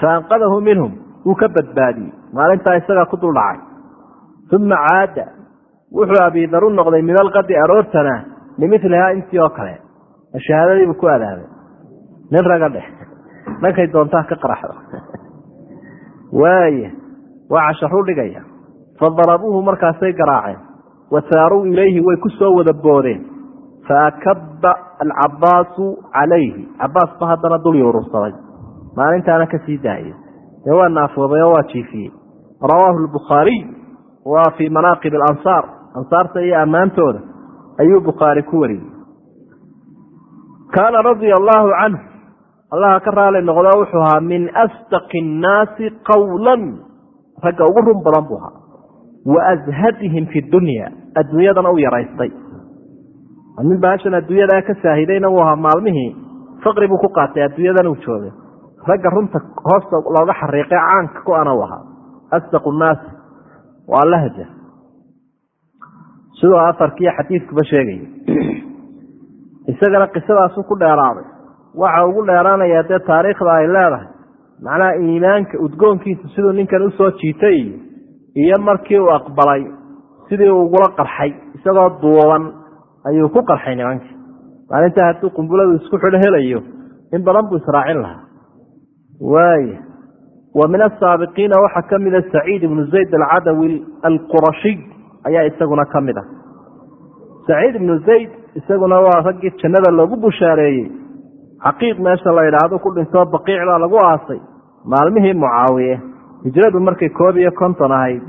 fa anqadahu minhum wuu ka badbaadiyey. Maalintaa isagaa ku duldhacay uma caada wuxuu abiidar u noqday min alqadi aroortana limilihaa intii oo kale shahaadadiibuu ku adaamay nin raga dhex. Dhankay doontaa ka qaraxdo. Waaya waa casharuu dhigaya. Fa darabuuhu markaasay garaaceen. Wa saaruu ilayhi way ku soo wada boodeen. Faakaba alcabaasu calayhi cabaas ba haddana dul yuurursaday maalintaana ka sii daayay dee waa naafoobay oo waa jiifiyey. Rawaahu lbukhaariy waa fii manaaqib alansaar. Ansaarta iyo ammaantooda ayuu bukhaari ku wariyey kaana radia allaahu canhu allaha ka raali noqdo wuxuu ahaa min asdaqi annaasi qawlan. Ragga ugu run badan buu ahaa. Wa ashadihim fi dunya. Adduunyadana u yaraystay. Nin baashan adduunyadaa ka saahidayna wuu ahaa maalmihii. Faqri buu ku qaatay adduunyadan uu joogay. Ragga runta hoosta looga xariiqay caanka ku-ana u ahaa. Asdaqu nnaasi. Waa lahja. Sidoo afarkiiyo xadiidkuba sheegaya isagana qisadaasu ku dheeraaday. Waxa ugu dheeraanayaa dee taariikhda ay leedahay macnaha iimaanka udgoonkiisa siduu ninkan u soo jiitay iyo markii uu aqbalay sidii ugula qarxay isagoo duuban ayuu ku qarxay nimankii maalintaa hadduu qumbuladu isku xidho helayo in badan buu israacin lahaa. Waaya wa min asaabiqiina waxaa ka mida saciid ibnu zayd alcadawi alqurashiy ayaa isaguna ka mid ah saciid ibnu zayd isaguna waa raggii jannada loogu bushaareeyey. Xaqiiq meesha la yidhaahdo ku dhintoo baqiicbaa lagu aasay. Maalmihii mucaawiye hijradu markay koob iyo konton ahayd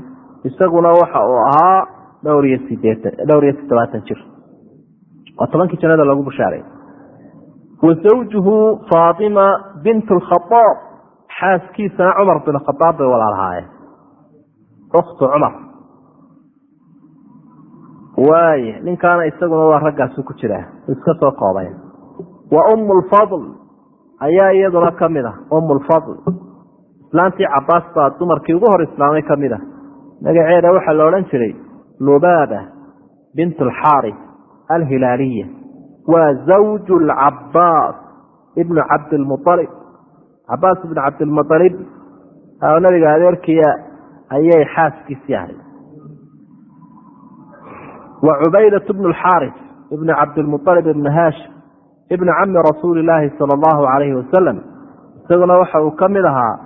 isaguna waxa uu ahaa dhowr iyo sideetan dhowr iyo toddobaatan jir. Waa tobankii jannada loogu bushaareeyey. Wa zawjuhu faatima bint lkhadaab xaaskiisana cumar bin khadaab bay walaalahaayeen. Ukhtu cumar waaya ninkaana isaguna waa raggaasu ku jiraa. Iska soo koobay wa umu lfadl ayaa iyaduna ka mid ah umu lfadl islaantii cabaas baa dumarkii ugu hor islaamay ka mid ah. Magaceeda waxaa la odhan jiray lubaaba bint alxaarif alhilaaliya. Waa zawju lcabaas ibnu cabdilmualib cabaas ibnu cabdilmualib nabiga adeerkiia ayay xaaskiisii ahayd wa cubaydat bnu lxaaris ibnu cabdilmualib ibnu haashim ibnu cami rasuuli illaahi sala allahu calayhi wasalam isaguna waxa uu ka mid ahaa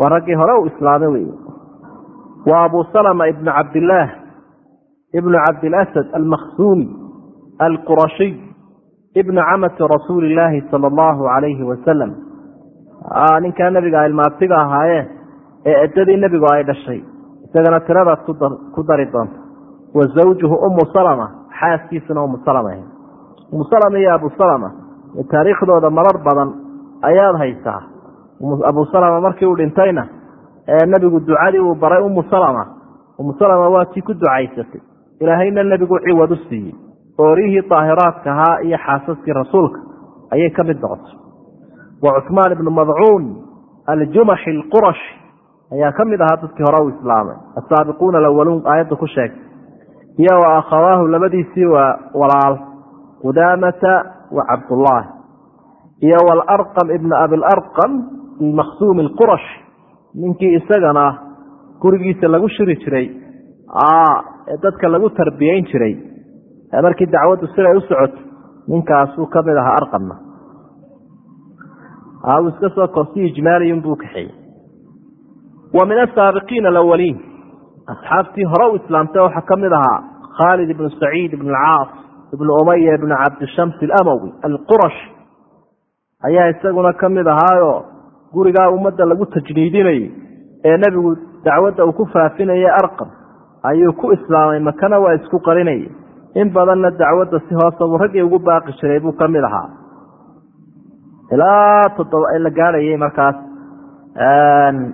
waa raggii hore uu islaamay wey wa abu salama ibnu cabdillaah ibnu cabdilasad almakhsuumi alqurashiy ibnu camati rasuuli illaahi sala allahu calayhi wasalam ninkaa nebiga ilmaabtiga ahaayeen ee eddadii nebigu ay dhashay isagana tiradaad ku dari doonta wa zawjuhu umu salama xaaskiisuna umu salama umu salama iyo abu salama taariikhdooda marar badan ayaad haysaa. Abu salama markii uu dhintayna ee nebigu ducadii uu baray umu salama umu salama waa tii ku ducaysatay. Ilaahayna nebigu ciwad u siiyey. Oorihii daahiraadka ahaa iyo xaasaskii rasuulka ayay ka mid noqotay. Wa cuثmaan ibnu madcuun aljumaxi alqurashi ayaa ka mid ahaa dadkii hore u islaamay. Asaabiquuna alawaluun aayadda ku sheegtay iyo wa akhawaahu labadiisii waa walaal. Qudaamata wa cabdullaahi iyo walarqam ibna abilarqam almakhsuumi alqurashi. Ninkii isagana gurigiisa lagu shiri jiray dadka lagu tarbiyeyn jiray. Markii dacwaddu siday u socoto ninkaasuu ka mid ahaa arqamna. Iska soo korsi ijmaaliyun buu kaxeeyey wa min asaabiqiina alawaliin asxaabtii hore u islaamtay waxaa ka mid ahaa khaalid ibnu saciid ibn alcaas ibnu umaya ibnu cabdishams alamowi alqurashi. Ayaa isaguna ka mid ahaayo gurigaa ummadda lagu tajniidinayay ee nebigu dacwadda uu ku faafinayay arqam ayuu ku islaamay makana waa isku qarinayay. In badanna dacwadda si hoosabuu raggii ugu baaqi jiray buu ka mid ahaa. Ilaa toddoba la gaadhayay markaas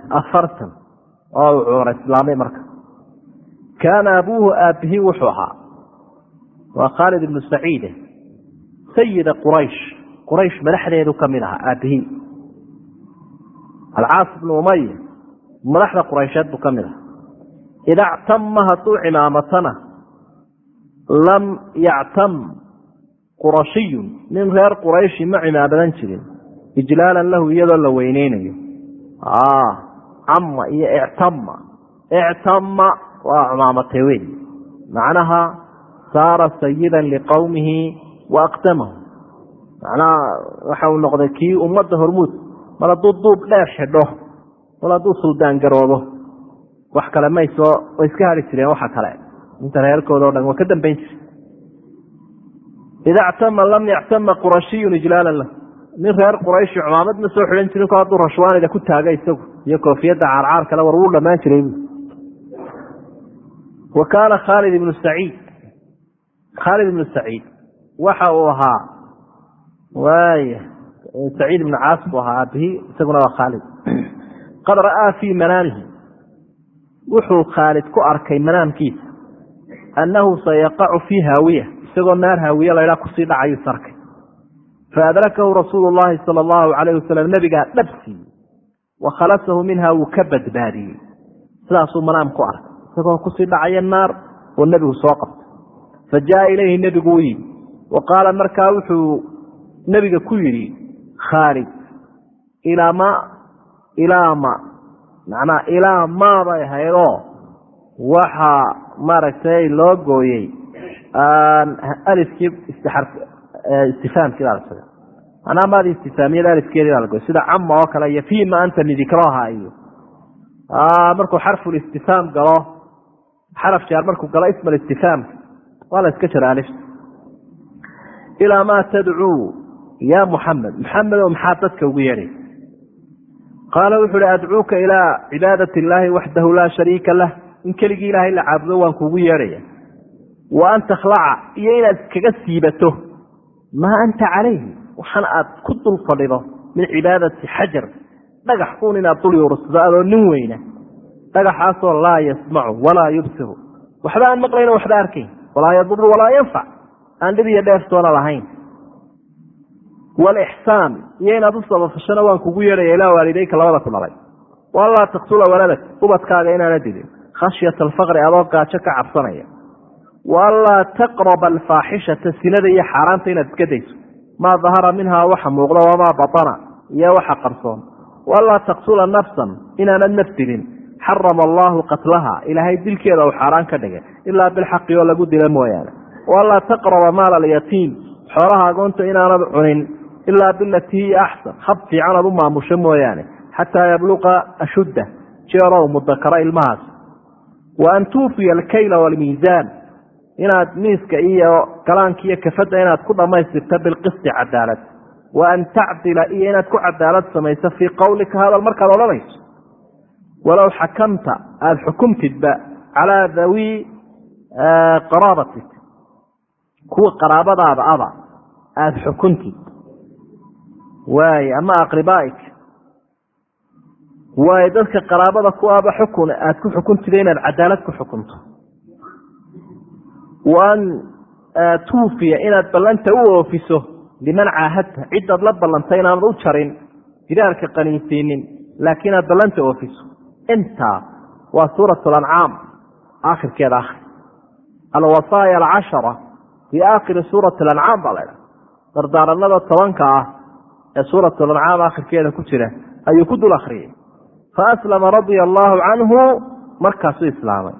afartan. Oo uu cuura islaamay marka. Kaana abuuhu aabbihi wuxuu ahaa. Waa khaalid ibnu saciide sayida quraysh. Quraysh madaxdeedu ka mid ahaa aabbihi. Alcaas ibnu umaya madaxda quraysheed buu ka mid ahaa. Ida ctama hadduu cimaamatana lam yactam qurashiyun nin reer qurayshi ma cimaamadan jirin. Ijlaalan lahu iyadoo la weyneynayo cama iyo ictama ictama waa cumaamatay wey macnaha saara sayidan liqowmihi wa aqdamahu macnaha waxa uu noqday kii ummadda hormuud mar hadduu duub dheer xidho mar hadduu suldaan garoobo. Wax kale maysoo way iska hari jireen waxa kale. Inta reerkooda o dhan waa ka dambayn jire ida ctama lam yactama qurashiyun ijlaalan lah nin reer qurayshi cumaamad ma soo xidhan jirin ko hadduu rashwaanida ku taaga isagu iyo koofiyadda caarcaar kale war wuu dhammaan jiray. Wa kaana khaalid ibnu saciid khaalid ibnu saciid waxa uu ahaa waaya saciid ibnu caas buu ahaa aabihii isaguna waa khaalid. Qad ra'aa fii manaamihi wuxuu khaalid ku arkay manaamkiisa annahu sayaqacu fii haawiya isagoo naar haawiye laydhaa ku sii dhacayuu sarkay faadrakahu rasuulu llahi sala allahu calayh wasalam nebigaa dhab siiyey wa khalasahu minha wuu ka badbaadiyey sidaasuu manaam ku arkay isagoo ku sii dhacaya naar oo nebigu soo qabtay fa jaa ilayhi nebigu u yimi wa qaala markaa wuxuu nebiga ku yidhi khaalid ilaa ma ilaa ma macnaa ilaa maabay ahaydoo waxaa maaragtay loo gooyey alifkii istifaamkii baa lasaga manaa maadii istifaamiyada alifkeedii baa lagoy sida cama oo kale iyo fima anta midikroha iyo. Markuu xarful galo xaraf jaar markuu galo ismal istifaamka waa la iska jira alifta ilaa maa tadcuu ya muxamed muxamedow maxaa dadka ugu yeedhay? Qaala wuxu uhi adcuuka ilaa cibaadati illaahi waxdahu laa shariika lah. In keligii ilaahay la caabudo waan kuugu yeedhaya. Wa an takhlaca iyo inaad iskaga siibato maa anta calayhi? Waxaan aad ku dul fadhido min cibaadati xajar. Dhagax uun inaad dul yuursado adoo nin weyna. Dhagaxaasoo laa yasmacu walaa yubsiru. Waxba aan maqlayno waxba arkayn. Walaa yaduru walaa yanfac aan dhib iyo dheeftoona lahayn. Walixsaan iyo inaad u sabafashona waan kugu yeedhaya ilaa waalidayka labada ku dhalay. Walaa taqtula waladak ubadkaaga inaana didin. Khashyata alfaqri adoo gaajo ka cabsanaya waanlaa taqraba alfaaxishata sinada iyo xaaraanta inaad iska dayso. Maa dahara minhaa waxa muuqda wamaa batana iyo waxa qarsoon. Waanlaa taqtula nafsan inaanad naf dilin xarama allaahu qatlaha ilaahay dilkeeda uu xaaraan ka dhigay. Ilaa bilxaqi oo lagu dila mooyaane. Waanlaa taqraba maala alyatiim xoolaha agoonta inaanad cunin. Ilaa bilatii hiya axsan hab fiican aad u maamusho mooyaane. Xataa yabluqa ashudda jeerow mudakaro ilmahaas. Wa an tuufiya alkayla waalmiisaan inaad miiska iyo galaanka iyo kafadda inaad ku dhammaystirto bilqisti cadaalad. Wa an tacdila iyo inaad ku cadaalad samayso fii qowlika hadal markaad odhanayso. Walow xakamta aada xukumtidba calaa dawi qaraabatik kuwa qaraabadaada aba aada xukuntid. Waay ama aqribaaik. Waayo dadka qaraabada kuwaaba xukun aada ku xukuntida inaad cadaalad ku xukunto wa an tuufiya inaad ballanta u oofiso liman caahadta cidaad la ballantay inaanad u jarin gidaarka qaniinsiinin laakiin aad ballanta oofiso. Intaa waa suurat lancaam aakhirkeeda akhri alwasaaya alcashara fii aakhiri suurati lancaam baa laydhaha dardaaranada tobanka ah ee suurat lancaam aakhirkeeda ku jira ayuu ku dul akhriyay fa aslama radia allaahu canhu markaasuu islaamay.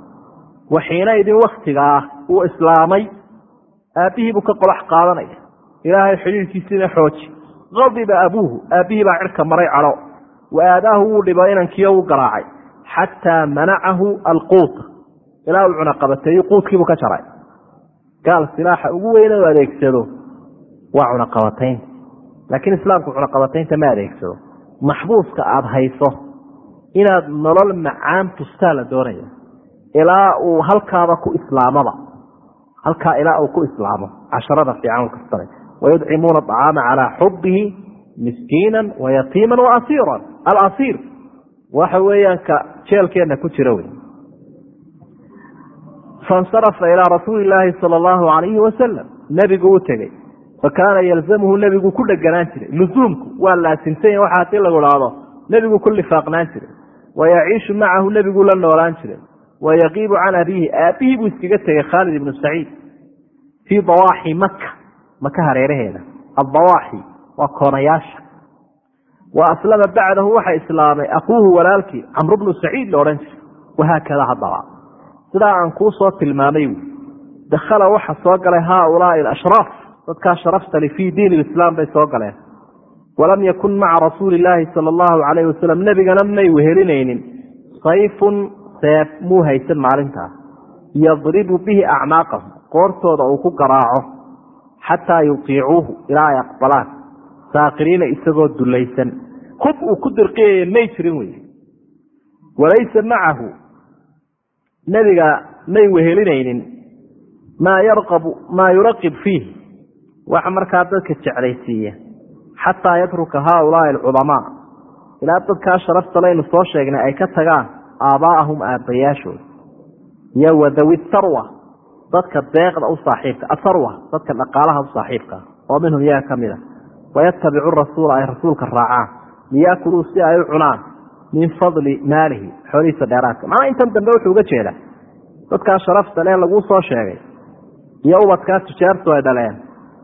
Waxiinaidin waktiga ah uu islaamay aabbihii buu ka qolax qaadanaya ilaahay xidhiirkiisiina xooji. Qadiba abuuhu aabbihii baa cirka maray cadho wa aadaahu wuu dhibo inankiyo wuu garaacay. Xataa manacahu alquuta ilaa uu cunaqabateeyo quudkiibuu ka jaray. Gaal silaaxa ugu weyne u adeegsado waa cunaqabataynta laakiin islaamku cunaqabataynta ma adeegsado. Maxbuuska aada hayso inaad nolol macaan tustaa la doonaya ilaa uu halkaaba ku islaamaba halkaa ilaa uu ku islaamo casharada fiican kastana wayudcimuuna acaama calaa xubihi miskiina wayatiima waasiira alasiir waxa weeyaan jeelkeenna ku jira wey faاnsarafa ilaa rasuuli illaahi sala allahu alayhi wasalam nebigu u tegey fakaana yalzamuhu nebigu ku dheganaan jiray. Lusuumku waa laasimsanya waxa haddii lagu dhahdo nebigu ku lifaaqnaan jiray. Wayaciishu macahu nebiguu la noolaan jiray wayaqiibu can abiihi aabbihii buu iskaga tegey khaalid ibnu saciid fii dawaaxi maka maka hareeraheeda. Addawaaxi waa koonayaasha wa aslama bacdahu waxa islaamay akuuhu walaalkii camru bnu saciid la odhan jiray. Wahaakada haddaba. Sidaa aan kuu tilmaamay wy dakhala waxa soo galay haaulaai alashraaf dadkaa sharaftali fii diin lislaam bay soo galeen. Walam yakun maca rasuuli illaahi sala allahu calayhi wasalam nebigana may wehelinaynin. Sayfun seef muu haysan maalintaas yadribu bihi acnaaqahum qoortooda uu ku garaaco xataa yutiicuuhu ilaa ay aqbalaan. Saakiriina isagoo dulaysan hub uu ku dirqiyaya may jirin wey walaysa macahu nebiga may wehelinaynin. Maa yarqabu maa yuraqib fiih waxa markaa dadka jeclaysiiya. Xataa yatruka haaulaai alculamaa. Ilaa dadkaa sharafta laynu soo sheegnay ay ka tagaan aabbaa'ahum aabbayaashooda iyo wadawi sarwa dadka deeqda u saaxiibka asarwa dadka dhaqaalaha u saaxiibka oo minhum iyaga ka mid a wayatabicu rasuula ay rasuulka raacaan. Liyaakuluu si ay u cunaan min fadli maalihi xoolihiisa dheeraadka. Macnaa intan dambe wuxuu uga jeedaa dadkaa sharafta lee laguu soo sheegay iyo ubadkaa tujaartu ay dhaleen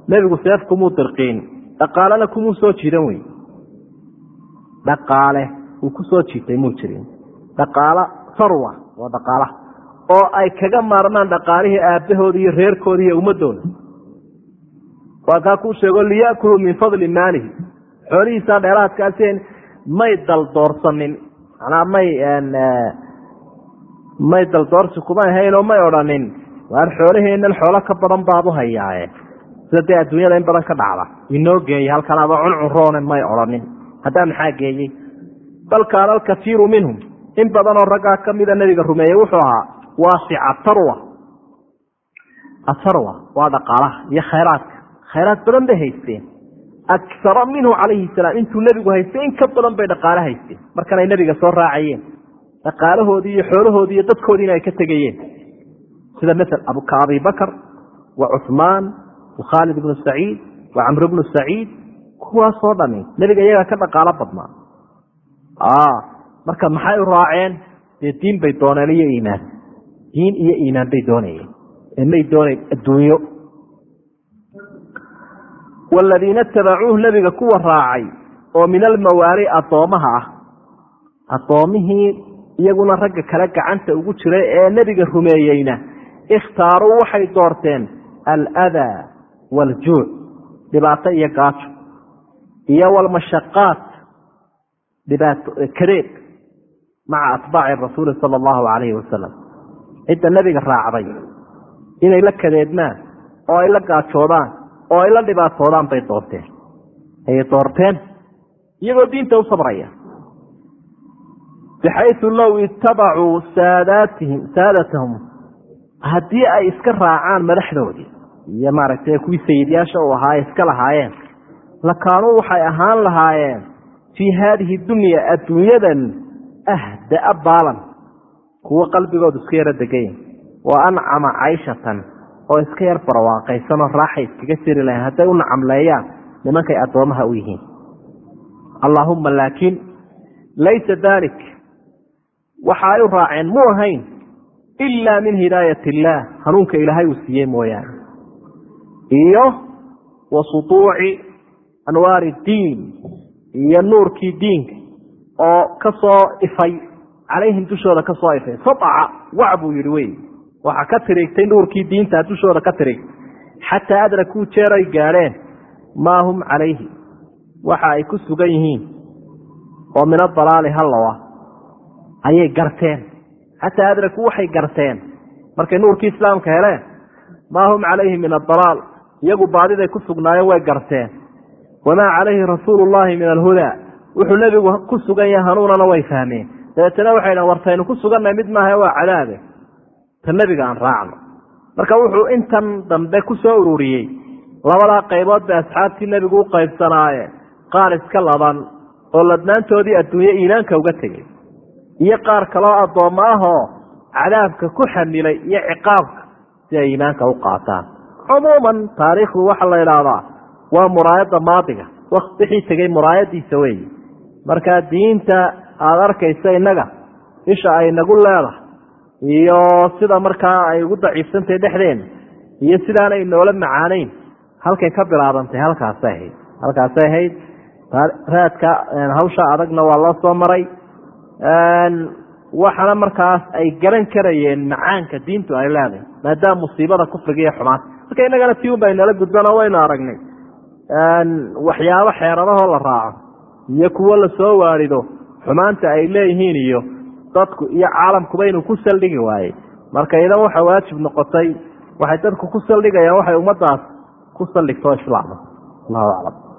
nebigu seef kumuu dirqiin dhaqaalena kumuu soo jiidan wey dhaqaale uu ku soo jiitay muu jirin dhaqaalo sarwa waa dhaqaalaha oo ay kaga maarmaan dhaqaalihii aabbahoodi iyo reerkoodi iyo ummadooda. Waa kaa kuu sheego liyaakuluu min fadli maalihi. Xoolihiisaa dheeraadkaasi may daldoorsanin manaa may may daldoorsi kuma ahaynoo may odhanin. Waar xoolaheennan xoolo ka badan baabu hayaaye. Sida dee adduunyada in badan ka dhacda inoo geeya halkan aba cuncunroone may odhanin. Haddaa maxaa geeyey? Bal kaana alkaiiru minhum in badanoo raggaa ka mida nebiga rumeeyey wuxuu ahaa waasica tarwa. Atarwa waa dhaqaalaha iyo khayraadka. Khayraad badan bay haysteen. Akara minhu calayhi salaam intuu nebigu haystay in ka badan bay dhaqaale haysteen. Markanay nebiga soo raacayeen dhaqaalahoodii iyo xoolahoodii iyo dadkoodiina ay ka tegayeen. Sida mael ka abibakar wa cuhmaan wa khaalid ibnu saciid wa camr bnu saciid kuwaasoo dhami nebiga iyagaa ka dhaqaalo badnaa marka maxay u raaceen? Dee diin bay dooneen iyo iimaan diin iyo iimaan bay doonayeen ee may doonayn adduunyo. Waladiina itabacuuh nebiga kuwa raacay oo min almawaali addoomaha ah. Addoomihii iyaguna ragga kale gacanta ugu jiray ee nebiga rumeeyeyna. Ikhtaaruu waxay doorteen aladaa waaljuuc dhibaato iyo gaajo. Iyo walmashaqaat dhibaato kadeed maca atbaaci rasuuli sala allahu calayhi wasalam cidda nebiga raacday inay la kadeedmaan oo ay la gaajoodaan oo ay la dhibaatoodaan bay doorteen ayay doorteen iyagoo diinta u sabraya bixaysu low ittabacuu saadaatihim saadatahum haddii ay iska raacaan madaxdoodii iyo maaragtay kuwii sayidyaasha u ahaa iska lahaayeen lakaanuu waxay ahaan lahaayeen fii haadihi dunya adduunyadan ahdaa baalan kuwo qalbigoodu iska yaro degayn wa ancama cayshatan oo iska yar barwaaqaysanoo raaxay iskaga jiri lahayn hadday u nacamleeyaan nimankay addoomaha u yihiin. Allaahumma laakiin laysa daalik waxa ay u raaceen mu ahayn ilaa min hidaayat illaah hanuunka ilaahay uu siiyey mooyaane. Iyo wa suduuci anwaari diin iyo nuurkii diinka oo ka soo ifay calayhim dushooda ka soo ifay. Sadaca wac buu yidhi wey waxaa ka tiriigtay nuurkii diinta dushooda ka tiriigtay xataa adrakuu jeer ay gaadheen maa hum calayhi. Waxa ay ku sugan yihiin oo min adalaali hallowa ayay garteen. Xataa adrakuu waxay garteen markay nuurkii islaamka heleen maa hum calayhi min adalaal iyagu baadiday ku sugnaayeen way garteen. Wamaa calayhi rasuulu llaahi min alhudaa wuxuu nebigu ku sugan yahay hanuunana way fahmeen. Dabeetana waxay dhahan wartaynu ku sugannahay mid maaha waa cadaabe ta nebiga aan raacno. Marka wuxuu intan dambe ku soo ururiyey labadaa qaybood bay asxaabtii nebigu u qaybsanaayeen. Qaar iska laban oo ladnaantoodii adduunye iimaanka uga tegey. Iyo qaar kaloo addoommo ahoo cadaabka ku xamilay iyo ciqaabka si ay iimaanka u qaataan. Cumuuman taariikhdu waxaa la idhaahdaa waa muraayadda maadiga. Wixii tegey muraayadiisa weeye markaa diinta aada arkaysa innaga isha ay nagu leedahay iyo sida markaa ay ugu daciifsantahay dhexdeena iyo sidaanay noola macaanayn halkay ka bilaabantay halkaasay ahayd. Halkaasay ahayd. Raadka hawsha adagna waa loo soo maray. Waxaana markaas ay garan karayeen macaanka diintu ay leedahay maadaama musiibada kufriga iyo xumaanta. Marka innagana tii un bay nala gudbano waynu aragnay. Waxyaabo xeeradahoo la raaco iyo kuwo la soo waarido xumaanta ay leeyihiin iyo dadku iyo caalamkuba inuu ku saldhigi waayey marka idan waxa waajib noqotay waxay dadku ku saldhigayaan waxay ummadaas ku saldhigtoo islaama allahu aclam